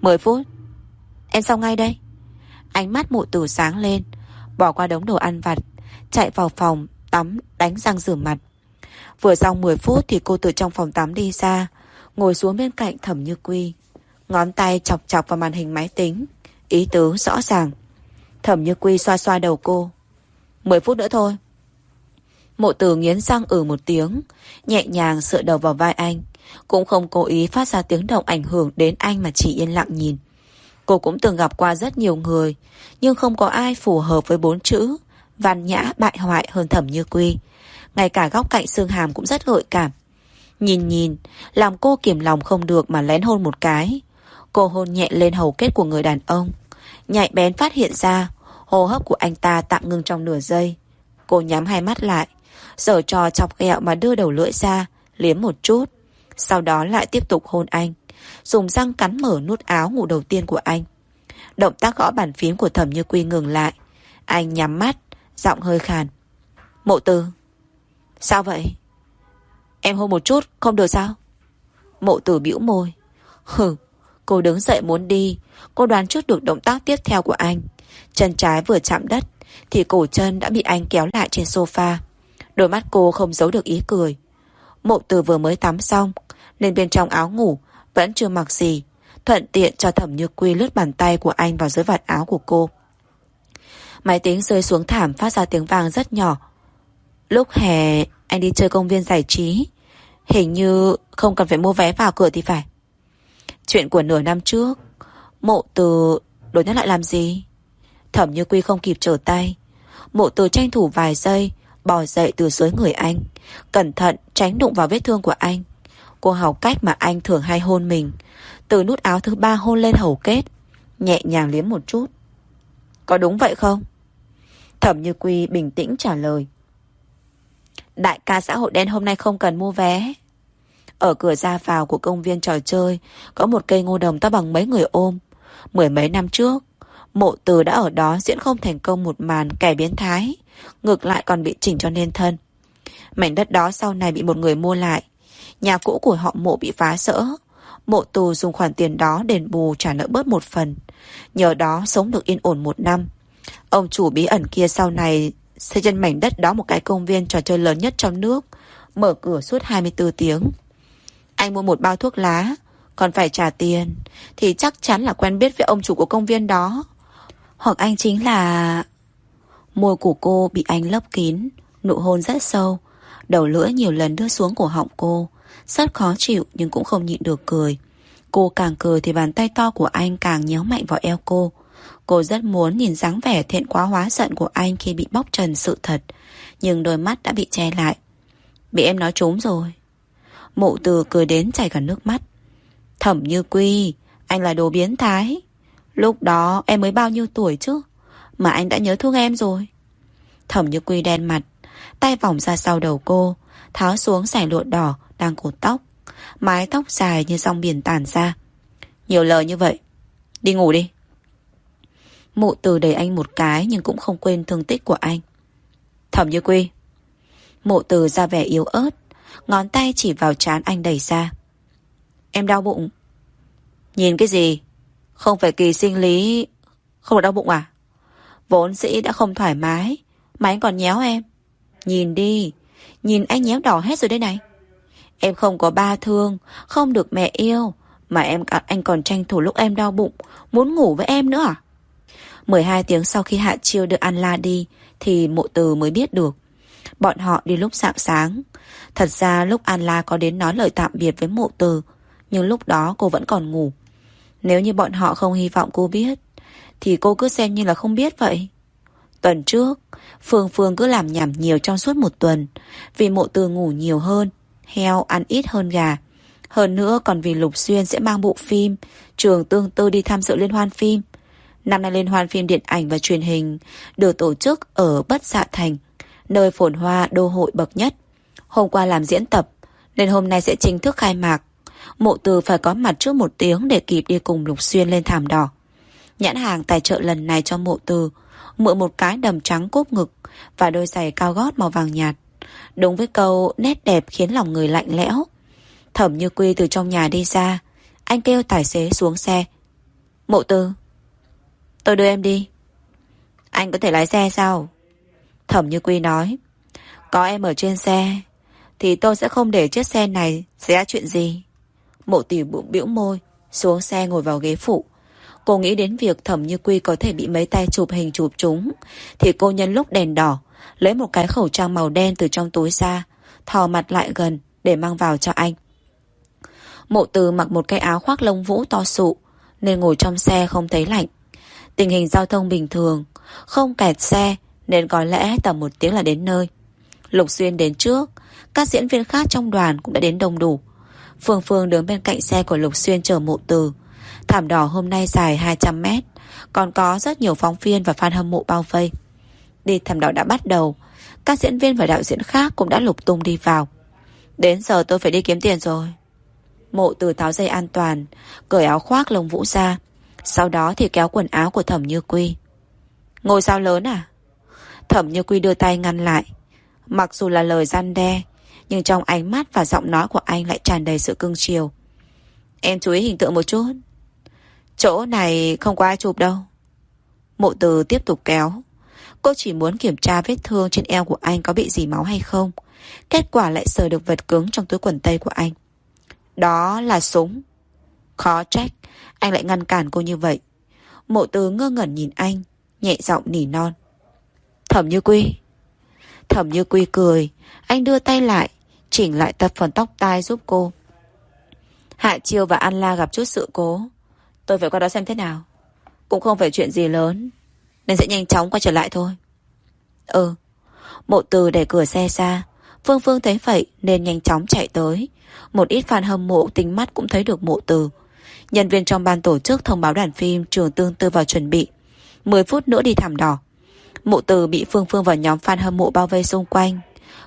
10 phút. Em xong ngay đây. Ánh mắt mụ tử sáng lên, Bỏ qua đống đồ ăn vặt, Chạy vào phòng, tắm, đánh răng rửa mặt. Vừa xong 10 phút thì cô từ trong phòng tắm đi ra, Ngồi xuống bên cạnh thẩm như quy. Ngón tay chọc chọc vào màn hình máy tính, Ý tứ rõ ràng. Thẩm như quy xoa xoa đầu cô. 10 phút nữa thôi. Mộ tử nghiến răng ử một tiếng, Nhẹ nhàng sựa đầu vào vai anh. Cũng không cố ý phát ra tiếng động ảnh hưởng đến anh mà chỉ yên lặng nhìn. Cô cũng từng gặp qua rất nhiều người, Nhưng không có ai phù hợp với bốn chữ Văn nhã bại hoại hơn thẩm như quy. Ngay cả góc cạnh xương hàm cũng rất gợi cảm. Nhìn nhìn, Làm cô kiềm lòng không được mà lén hôn một cái. Cô hôn nhẹ lên hầu kết của người đàn ông, Nhạy bén phát hiện ra Hô hấp của anh ta tạm ngưng trong nửa giây. Cô nhắm hai mắt lại, giở trò chọc ghẹo mà đưa đầu lưỡi ra, Liếm một chút, Sau đó lại tiếp tục hôn anh. Dùng răng cắn mở nút áo ngủ đầu tiên của anh. Động tác gõ bàn phím của thẩm như quy ngừng lại. Anh nhắm mắt, Giọng hơi khàn. Mộ tư Sao vậy? Em hôn một chút, không được sao? Mộ từ bĩu môi. Hừ, Cô đứng dậy muốn đi, Cô đoán trước được động tác tiếp theo của anh. Chân trái vừa chạm đất, Thì cổ chân đã bị anh kéo lại trên sofa. Đôi mắt cô không giấu được ý cười. Mộ từ vừa mới tắm xong, Nên bên trong áo ngủ vẫn chưa mặc gì. Thuận tiện cho thẩm như quy lướt bàn tay của anh vào dưới vạt áo của cô. Máy tính rơi xuống thảm phát ra tiếng vang rất nhỏ. Lúc hè, anh đi chơi công viên giải trí. Hình như không cần phải mua vé vào cửa thì phải. Chuyện của nửa năm trước, Mộ từ đột nhắc lại làm gì? Thẩm như quy không kịp trở tay. Mộ từ tranh thủ vài giây, Bò dậy từ dưới người anh, Cẩn thận tránh đụng vào vết thương của anh. Cô học cách mà anh thường hay hôn mình. Từ nút áo thứ ba hôn lên hầu kết, Nhẹ nhàng liếm một chút. Có đúng vậy không? Thẩm Như Quy bình tĩnh trả lời. Đại ca xã hội đen hôm nay không cần mua vé. Ở cửa ra vào của công viên trò chơi, Có một cây ngô đồng to bằng mấy người ôm. Mười mấy năm trước, Mộ từ đã ở đó diễn không thành công một màn kẻ biến thái, Ngược lại còn bị chỉnh cho nên thân. Mảnh đất đó sau này bị một người mua lại Nhà cũ của họ mộ bị phá rỡ. Mộ tù dùng khoản tiền đó đền bù trả nợ bớt một phần. Nhờ đó sống được yên ổn một năm. Ông chủ bí ẩn kia sau này xây trên mảnh đất đó một cái công viên trò chơi lớn nhất trong nước, Mở cửa suốt 24 tiếng. Anh mua một bao thuốc lá, Còn phải trả tiền, Thì chắc chắn là quen biết với ông chủ của công viên đó. Hoặc anh chính là... Môi của cô bị anh lấp kín, Nụ hôn rất sâu, Đầu lưỡi nhiều lần đưa xuống cổ họng cô. Rất khó chịu, nhưng cũng không nhịn được cười. Cô càng cười thì bàn tay to của anh càng nhéo mạnh vào eo cô. Cô rất muốn nhìn dáng vẻ thiện quá hóa giận của anh khi bị bóc trần sự thật, Nhưng đôi mắt đã bị che lại. Bị em nói trúng rồi. Mụ từ cười đến chảy cả nước mắt. Thẩm như quy, Anh là đồ biến thái. Lúc đó em mới bao nhiêu tuổi chứ? Mà anh đã nhớ thương em rồi. Thẩm như quy đen mặt, Tay vòng ra sau đầu cô, Tháo xuống giải lụa đỏ đang cột tóc. Mái tóc dài như dòng biển tản ra. Nhiều lời như vậy. Đi ngủ đi. Mụ từ đẩy anh một cái Nhưng cũng không quên thương tích của anh. Thẩm như quy. Mụ từ ra vẻ yếu ớt. Ngón tay chỉ vào trán anh đẩy ra. Em đau bụng. Nhìn cái gì? Không phải kỳ sinh lý. Không đau bụng à? Vốn dĩ đã không thoải mái. Mà anh còn nhéo em. Nhìn đi. Nhìn anh nhéo đỏ hết rồi đây này. Em không có ba thương, Không được mẹ yêu, Mà em anh còn tranh thủ lúc em đau bụng, Muốn ngủ với em nữa à? 12 tiếng sau khi Hạ Chiêu đưa An La đi, Thì mộ từ mới biết được. Bọn họ đi lúc sạng sáng. Thật ra lúc An La có đến nói lời tạm biệt với mộ từ, Nhưng lúc đó cô vẫn còn ngủ. Nếu như bọn họ không hy vọng cô biết, Thì cô cứ xem như là không biết vậy. Tuần trước, Phương Phương cứ làm nhảm nhiều trong suốt một tuần, Vì mộ từ ngủ nhiều hơn. Heo ăn ít hơn gà. Hơn nữa còn vì Lục Xuyên sẽ mang bộ phim, Trường tương tư đi tham dự liên hoan phim. Năm nay liên hoan phim điện ảnh và truyền hình Được tổ chức ở Bất Dạ Thành, Nơi phồn hoa đô hội bậc nhất. Hôm qua làm diễn tập, Nên hôm nay sẽ chính thức khai mạc. Mộ từ phải có mặt trước một tiếng Để kịp đi cùng Lục Xuyên lên thảm đỏ. Nhãn hàng tài trợ lần này cho mộ từ, Mượn một cái đầm trắng cốt ngực Và đôi giày cao gót màu vàng nhạt. Đúng với câu nét đẹp khiến lòng người lạnh lẽo. Thẩm như quy từ trong nhà đi ra Anh kêu tài xế xuống xe. Mộ Tư, Tôi đưa em đi. Anh có thể lái xe sao? Thẩm như quy nói. Có em ở trên xe Thì tôi sẽ không để chiếc xe này Xảy ra chuyện gì. Mộ tỷ bụng bĩu môi Xuống xe ngồi vào ghế phụ. Cô nghĩ đến việc thẩm như quy có thể bị mấy tay chụp hình chụp chúng Thì cô nhân lúc đèn đỏ Lấy một cái khẩu trang màu đen từ trong túi ra, Thò mặt lại gần Để mang vào cho anh. Mộ từ mặc một cái áo khoác lông vũ to sụ, Nên ngồi trong xe không thấy lạnh. Tình hình giao thông bình thường, Không kẹt xe, Nên có lẽ tầm một tiếng là đến nơi. Lục Xuyên đến trước, Các diễn viên khác trong đoàn cũng đã đến đông đủ. Phương Phương đứng bên cạnh xe của Lục Xuyên chờ mộ từ. Thảm đỏ hôm nay dài 200 mét, Còn có rất nhiều phóng viên và fan hâm mộ bao vây. Đi thăm đó đã bắt đầu. Các diễn viên và đạo diễn khác cũng đã lục tung đi vào. Đến giờ tôi phải đi kiếm tiền rồi. Mộ từ tháo dây an toàn, Cởi áo khoác lồng vũ ra. Sau đó thì kéo quần áo của thẩm như quy. Ngôi sao lớn à? Thẩm như quy đưa tay ngăn lại. Mặc dù là lời gian đe, Nhưng trong ánh mắt và giọng nói của anh Lại tràn đầy sự cưng chiều. Em chú ý hình tượng một chút. Chỗ này không có ai chụp đâu. Mộ từ tiếp tục kéo. Cô chỉ muốn kiểm tra vết thương trên eo của anh có bị gì máu hay không. Kết quả lại sờ được vật cứng trong túi quần tây của anh. Đó là súng. Khó trách, anh lại ngăn cản cô như vậy. Mộ từ ngơ ngẩn nhìn anh, nhẹ giọng nỉ non. Thẩm như quy. Thẩm như quy cười, anh đưa tay lại, chỉnh lại tập phần tóc tai giúp cô. Hạ Chiêu và An La gặp chút sự cố. Tôi phải qua đó xem thế nào. Cũng không phải chuyện gì lớn. Nên sẽ nhanh chóng quay trở lại thôi. Ừ. Mộ từ để cửa xe ra. Phương Phương thấy vậy nên nhanh chóng chạy tới. Một ít fan hâm mộ tính mắt cũng thấy được mộ từ. Nhân viên trong ban tổ chức thông báo đoàn phim Trường tương tư vào chuẩn bị. 10 phút nữa đi thảm đỏ. Mộ từ bị Phương Phương và nhóm fan hâm mộ bao vây xung quanh.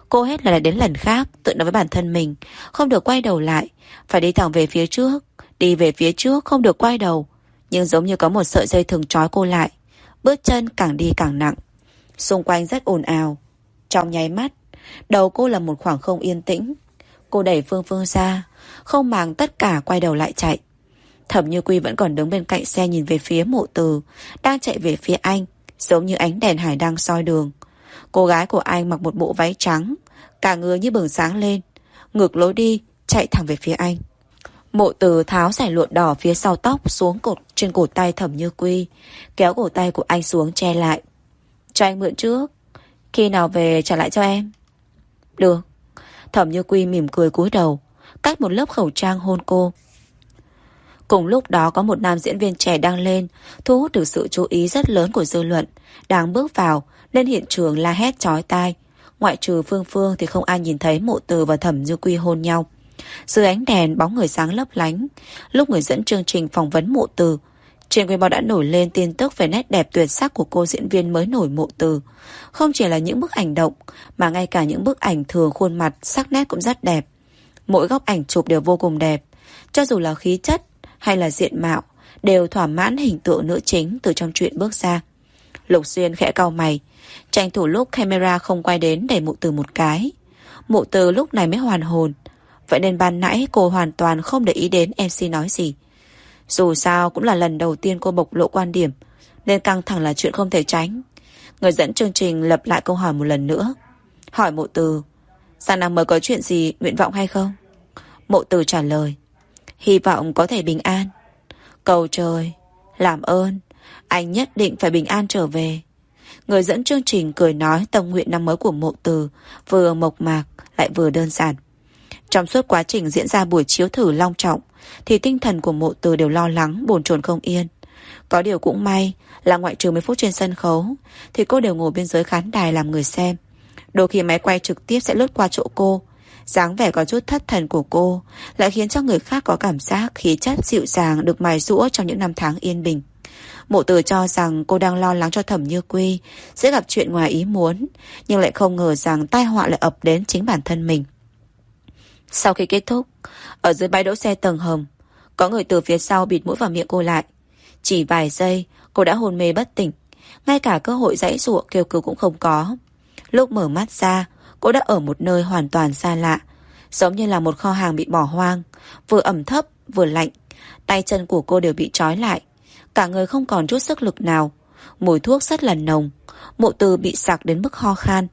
Cô hết lần này đến lần khác, Tự nói với bản thân mình, Không được quay đầu lại. Phải đi thẳng về phía trước. Đi về phía trước không được quay đầu. Nhưng giống như có một sợi dây thường trói cô lại. Bước chân càng đi càng nặng. Xung quanh rất ồn ào. Trong nháy mắt, Đầu cô là một khoảng không yên tĩnh. Cô đẩy Phương Phương ra, Không màng tất cả quay đầu lại chạy. Thẩm Như Quy vẫn còn đứng bên cạnh xe nhìn về phía mộ từ, Đang chạy về phía anh, Giống như ánh đèn hải đang soi đường. Cô gái của anh mặc một bộ váy trắng, Cả người như bừng sáng lên. Ngược lối đi, chạy thẳng về phía anh. Mộ từ tháo giải lụa đỏ phía sau tóc xuống cột trên cổ tay thẩm như quy, kéo cổ tay của anh xuống che lại. Cho anh mượn trước, khi nào về trả lại cho em. Được. Thẩm như quy mỉm cười cúi đầu, cách một lớp khẩu trang hôn cô. Cùng lúc đó có một nam diễn viên trẻ đang lên, thu hút được sự chú ý rất lớn của dư luận, đang bước vào, lên hiện trường la hét chói tai. Ngoại trừ Phương Phương thì không ai nhìn thấy mộ từ và thẩm như quy hôn nhau. Dưới ánh đèn bóng người sáng lấp lánh Lúc người dẫn chương trình phỏng vấn mộ từ Trên Weibo đã nổi lên tin tức về nét đẹp tuyệt sắc của cô diễn viên mới nổi mộ từ. Không chỉ là những bức ảnh động, mà ngay cả những bức ảnh thường khuôn mặt sắc nét cũng rất đẹp. Mỗi góc ảnh chụp đều vô cùng đẹp. Cho dù là khí chất hay là diện mạo, đều thỏa mãn hình tượng nữ chính từ trong chuyện bước ra. Lục Xuyên khẽ cau mày, tranh thủ lúc camera không quay đến để mụ từ một cái. Mụ từ lúc này mới hoàn hồn. Vậy nên ban nãy cô hoàn toàn không để ý đến MC nói gì. Dù sao cũng là lần đầu tiên cô bộc lộ quan điểm, nên căng thẳng là chuyện không thể tránh. Người dẫn chương trình lập lại câu hỏi một lần nữa. Hỏi mộ từ, sáng năm mới có chuyện gì nguyện vọng hay không? Mộ từ trả lời, hy vọng có thể bình an. Cầu trời, làm ơn, anh nhất định phải bình an trở về. Người dẫn chương trình cười nói tâm nguyện năm mới của mộ từ vừa mộc mạc lại vừa đơn giản. Trong suốt quá trình diễn ra buổi chiếu thử long trọng thì tinh thần của mộ từ đều lo lắng, bồn chồn không yên. Có điều cũng may là ngoại trừ mấy phút trên sân khấu thì cô đều ngồi bên dưới khán đài làm người xem. Đôi khi máy quay trực tiếp sẽ lướt qua chỗ cô. dáng vẻ có chút thất thần của cô lại khiến cho người khác có cảm giác khí chất dịu dàng được mài rũa trong những năm tháng yên bình. Mộ tử cho rằng cô đang lo lắng cho thẩm như quy sẽ gặp chuyện ngoài ý muốn, nhưng lại không ngờ rằng tai họa lại ập đến chính bản thân mình. Sau khi kết thúc, ở dưới bãi đỗ xe tầng hầm, có người từ phía sau bịt mũi vào miệng cô lại. Chỉ vài giây, cô đã hôn mê bất tỉnh. Ngay cả cơ hội dãy ruộng kêu cứu cũng không có. Lúc mở mắt ra, cô đã ở một nơi hoàn toàn xa lạ. Giống như là một kho hàng bị bỏ hoang. Vừa ẩm thấp, vừa lạnh. Tay chân của cô đều bị trói lại. Cả người không còn chút sức lực nào. Mùi thuốc rất là nồng. Mộ từ bị sặc đến mức ho khan.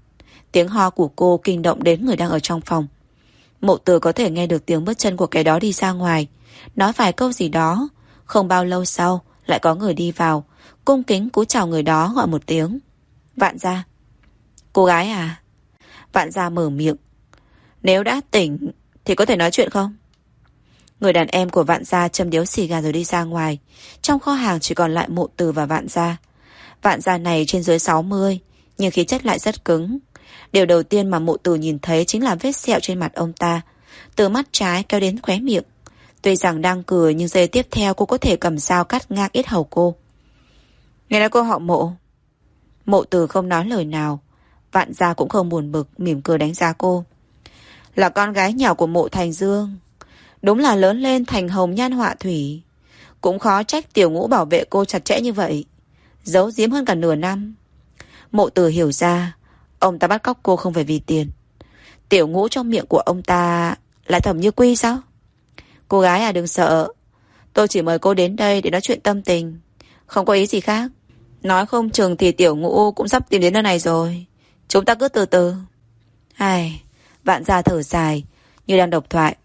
Tiếng ho của cô kinh động đến người đang ở trong phòng. Mộ từ có thể nghe được tiếng bước chân của cái đó đi ra ngoài. Nói vài câu gì đó. Không bao lâu sau, lại có người đi vào. Cung kính cú chào người đó gọi một tiếng. Vạn ra. Cô gái à? Vạn ra mở miệng. Nếu đã tỉnh, thì có thể nói chuyện không? Người đàn em của vạn gia châm điếu xì gà rồi đi ra ngoài. Trong kho hàng chỉ còn lại mộ từ và vạn gia. Vạn gia này trên dưới 60, nhưng khí chất lại rất cứng. Điều đầu tiên mà mộ tử nhìn thấy chính là vết sẹo trên mặt ông ta. Từ mắt trái kéo đến khóe miệng. Tuy rằng đang cười nhưng giây tiếp theo cô có thể cầm dao cắt ngang ít hầu cô. Nghe nói cô họ mộ. Mộ tử không nói lời nào. Vạn gia cũng không buồn bực, mỉm cười đánh giá cô. Là con gái nhỏ của mộ Thành Dương. Đúng là lớn lên thành hồng nhan họa thủy. Cũng khó trách tiểu ngũ bảo vệ cô chặt chẽ như vậy. Giấu giếm hơn cả nửa năm. Mộ tử hiểu ra, ông ta bắt cóc cô không phải vì tiền. Tiểu ngũ trong miệng của ông ta lại thẩm như quy sao? Cô gái à đừng sợ. Tôi chỉ mời cô đến đây để nói chuyện tâm tình. Không có ý gì khác. Nói không chừng thì tiểu ngũ cũng sắp tìm đến nơi này rồi. Chúng ta cứ từ từ. Ai, vạn gia thở dài, như đang độc thoại.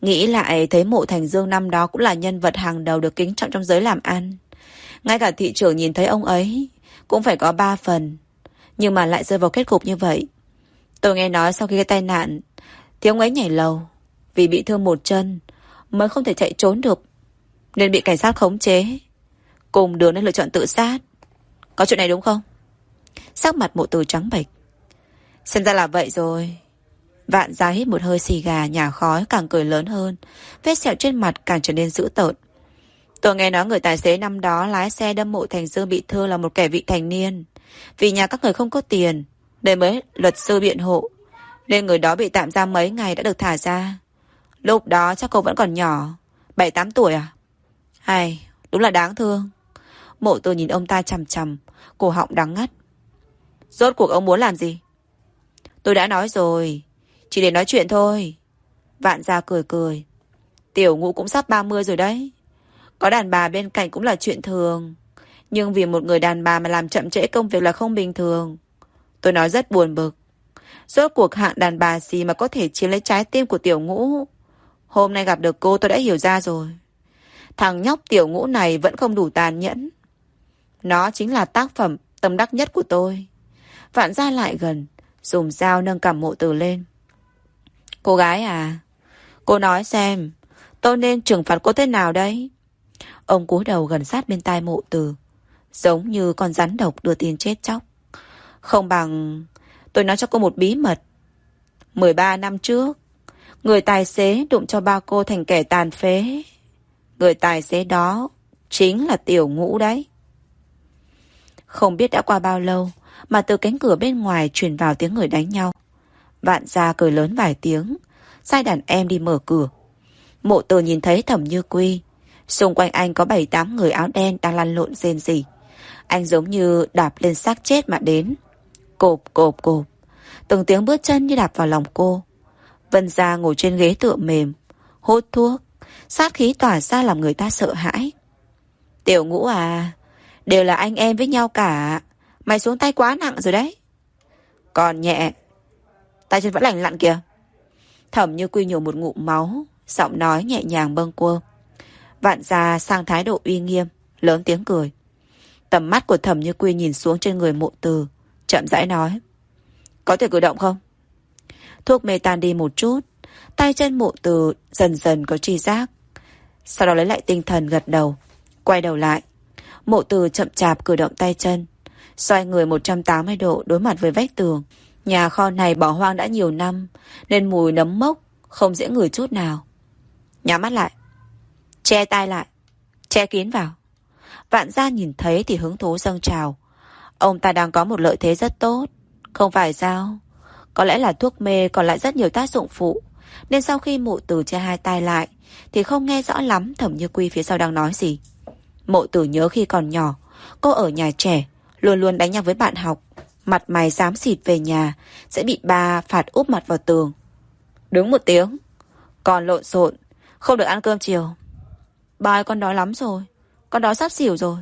Nghĩ lại thấy mộ thành dương năm đó cũng là nhân vật hàng đầu được kính trọng trong giới làm ăn. Ngay cả thị trưởng nhìn thấy ông ấy cũng phải có ba phần. Nhưng mà lại rơi vào kết cục như vậy. Tôi nghe nói sau khi cái tai nạn, thì ông ấy nhảy lầu. Vì bị thương một chân, mới không thể chạy trốn được. Nên bị cảnh sát khống chế. Cùng đường nên lựa chọn tự sát. Có chuyện này đúng không? Sắc mặt mộ từ trắng bệch. Xem ra là vậy rồi. Vạn ra hít một hơi xì gà, nhả khói, càng cười lớn hơn. Vết sẹo trên mặt càng trở nên dữ tợn. Tôi nghe nói người tài xế năm đó lái xe đâm mộ thành dương bị thương là một kẻ vị thành niên. Vì nhà các người không có tiền, Đây mới luật sư biện hộ. Nên người đó bị tạm giam mấy ngày đã được thả ra. Lúc đó chắc cô vẫn còn nhỏ. 7-8 tuổi à? Hay, đúng là đáng thương. Mộ tôi nhìn ông ta chằm chằm, cổ họng đắng ngắt. Rốt cuộc ông muốn làm gì? Tôi đã nói rồi, chỉ để nói chuyện thôi. Vạn gia cười cười. Tiểu ngũ cũng sắp 30 rồi đấy. Có đàn bà bên cạnh cũng là chuyện thường. Nhưng vì một người đàn bà mà làm chậm trễ công việc là không bình thường. Tôi nói rất buồn bực. Rốt cuộc hạng đàn bà gì mà có thể chiếm lấy trái tim của tiểu ngũ. Hôm nay gặp được cô tôi đã hiểu ra rồi. Thằng nhóc tiểu ngũ này vẫn không đủ tàn nhẫn. Nó chính là tác phẩm tâm đắc nhất của tôi. Vạn ra lại gần, dùng dao nâng cằm mộ từ lên. Cô gái à, cô nói xem, tôi nên trừng phạt cô thế nào đấy? Ông cúi đầu gần sát bên tai mộ từ, giống như con rắn độc đưa tiền chết chóc. Không bằng, tôi nói cho cô một bí mật. 13 năm trước, người tài xế đụng cho ba cô thành kẻ tàn phế. Người tài xế đó Chính là tiểu ngũ đấy. Không biết đã qua bao lâu mà từ cánh cửa bên ngoài truyền vào tiếng người đánh nhau. Vạn gia cười lớn vài tiếng, sai đàn em đi mở cửa. Mộ tử nhìn thấy thẩm như quy. Xung quanh anh có bảy tám người áo đen đang lăn lộn rên rỉ. Anh giống như đạp lên xác chết mà đến. Cộp cộp cộp. Từng tiếng bước chân như đạp vào lòng cô. Vân Gia ngồi trên ghế tựa mềm, hốt thuốc, sát khí tỏa ra làm người ta sợ hãi. Tiểu ngũ à, đều là anh em với nhau cả. Mày xuống tay quá nặng rồi đấy. Còn nhẹ, tay chân vẫn lành lặn kìa. Thẩm như quy nhổ một ngụm máu, giọng nói nhẹ nhàng bâng quơ. Vạn gia sang thái độ uy nghiêm, lớn tiếng cười. Tầm mắt của thẩm như quy nhìn xuống trên người mộ từ, chậm rãi nói. Có thể cử động không? Thuốc mê tan đi một chút, tay chân mộ từ dần dần có tri giác. Sau đó lấy lại tinh thần gật đầu, quay đầu lại. Mộ từ chậm chạp cử động tay chân, xoay người 180 độ đối mặt với vách tường. Nhà kho này bỏ hoang đã nhiều năm, nên mùi nấm mốc không dễ ngửi chút nào. Nhắm mắt lại, che tai lại, che kín vào. Vạn gia nhìn thấy thì hứng thú dâng trào. Ông ta đang có một lợi thế rất tốt, không phải sao? Có lẽ là thuốc mê còn lại rất nhiều tác dụng phụ. Nên sau khi mụ tử che hai tay lại, thì không nghe rõ lắm thẩm như quy phía sau đang nói gì. Mộ tử nhớ khi còn nhỏ, cô ở nhà trẻ, luôn luôn đánh nhau với bạn học. Mặt mày dám xịt về nhà, sẽ bị ba phạt úp mặt vào tường. Đứng một tiếng, còn lộn xộn, không được ăn cơm chiều. Ba con đói lắm rồi, con đó sắp xỉu rồi.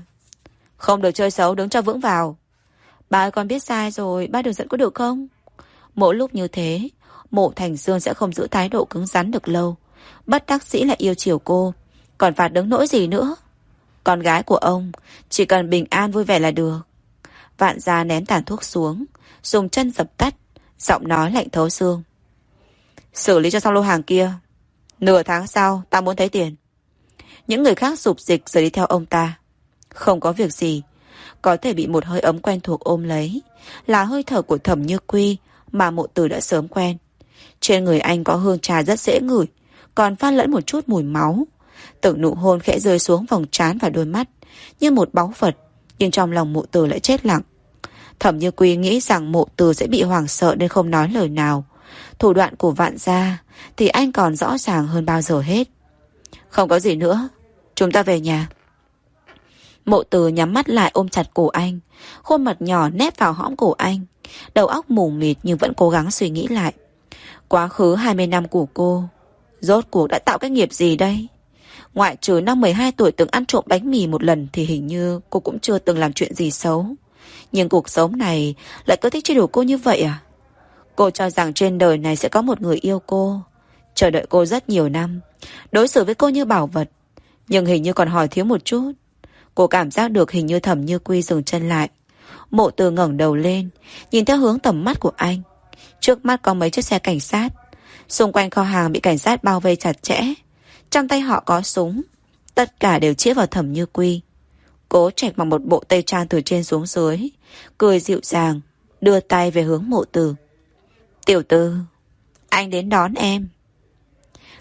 Không được chơi xấu, đứng cho vững vào. Ba ơi con biết sai rồi, ba đừng giận có được không? Mỗi lúc như thế, mộ thành dương sẽ không giữ thái độ cứng rắn được lâu. Bất đắc sĩ lại yêu chiều cô, còn phạt đứng nỗi gì nữa. Con gái của ông, chỉ cần bình an vui vẻ là được. Vạn gia nén tàn thuốc xuống, dùng chân dập tắt, giọng nói lạnh thấu xương. Xử lý cho xong lô hàng kia. Nửa tháng sau, ta muốn thấy tiền. Những người khác sụp dịch rồi đi theo ông ta. Không có việc gì. Có thể bị một hơi ấm quen thuộc ôm lấy. Là hơi thở của thẩm như quy mà mộ tử đã sớm quen. Trên người anh có hương trà rất dễ ngửi, còn pha lẫn một chút mùi máu. Từng nụ hôn khẽ rơi xuống vòng trán và đôi mắt, như một báu vật, nhưng trong lòng mộ tử lại chết lặng. Thẩm Như Quy nghĩ rằng mộ tử sẽ bị hoảng sợ nên không nói lời nào. Thủ đoạn của vạn gia thì anh còn rõ ràng hơn bao giờ hết. Không có gì nữa, chúng ta về nhà. Mộ từ nhắm mắt lại ôm chặt cổ anh, khuôn mặt nhỏ nép vào hõm cổ anh. Đầu óc mù mịt nhưng vẫn cố gắng suy nghĩ lại. Quá khứ 20 năm của cô, rốt cuộc đã tạo cái nghiệp gì đây? Ngoại trừ năm 12 tuổi từng ăn trộm bánh mì một lần thì hình như cô cũng chưa từng làm chuyện gì xấu. Nhưng cuộc sống này lại cứ thích chơi đùa cô như vậy à? Cô cho rằng trên đời này sẽ có một người yêu cô. Chờ đợi cô rất nhiều năm. Đối xử với cô như bảo vật. Nhưng hình như còn hỏi thiếu một chút. Cô cảm giác được hình như thẩm như quy dừng chân lại. Mộ từ ngẩng đầu lên, nhìn theo hướng tầm mắt của anh. Trước mắt có mấy chiếc xe cảnh sát. Xung quanh kho hàng bị cảnh sát bao vây chặt chẽ. Trong tay họ có súng. Tất cả đều chĩa vào thẩm như quy. Cố trạch bằng một bộ tây trang từ trên xuống dưới. Cười dịu dàng, đưa tay về hướng mộ từ. Tiểu tư, anh đến đón em.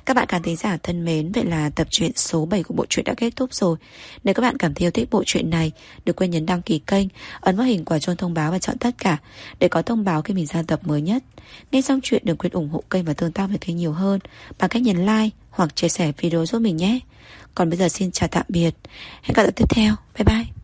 Các bạn khán thính giả thân mến, vậy là tập truyện số 7 của bộ truyện đã kết thúc rồi. Nếu các bạn cảm thấy yêu thích bộ truyện này, đừng quên nhấn đăng ký kênh, ấn vào hình quả chuông thông báo và chọn tất cả để có thông báo khi mình ra tập mới nhất. Nghe xong chuyện đừng quên ủng hộ kênh và tương tác với kênh nhiều hơn bằng cách nhấn like hoặc chia sẻ video giúp mình nhé. Còn bây giờ xin chào tạm biệt. Hẹn gặp lại tiếp theo. Bye bye.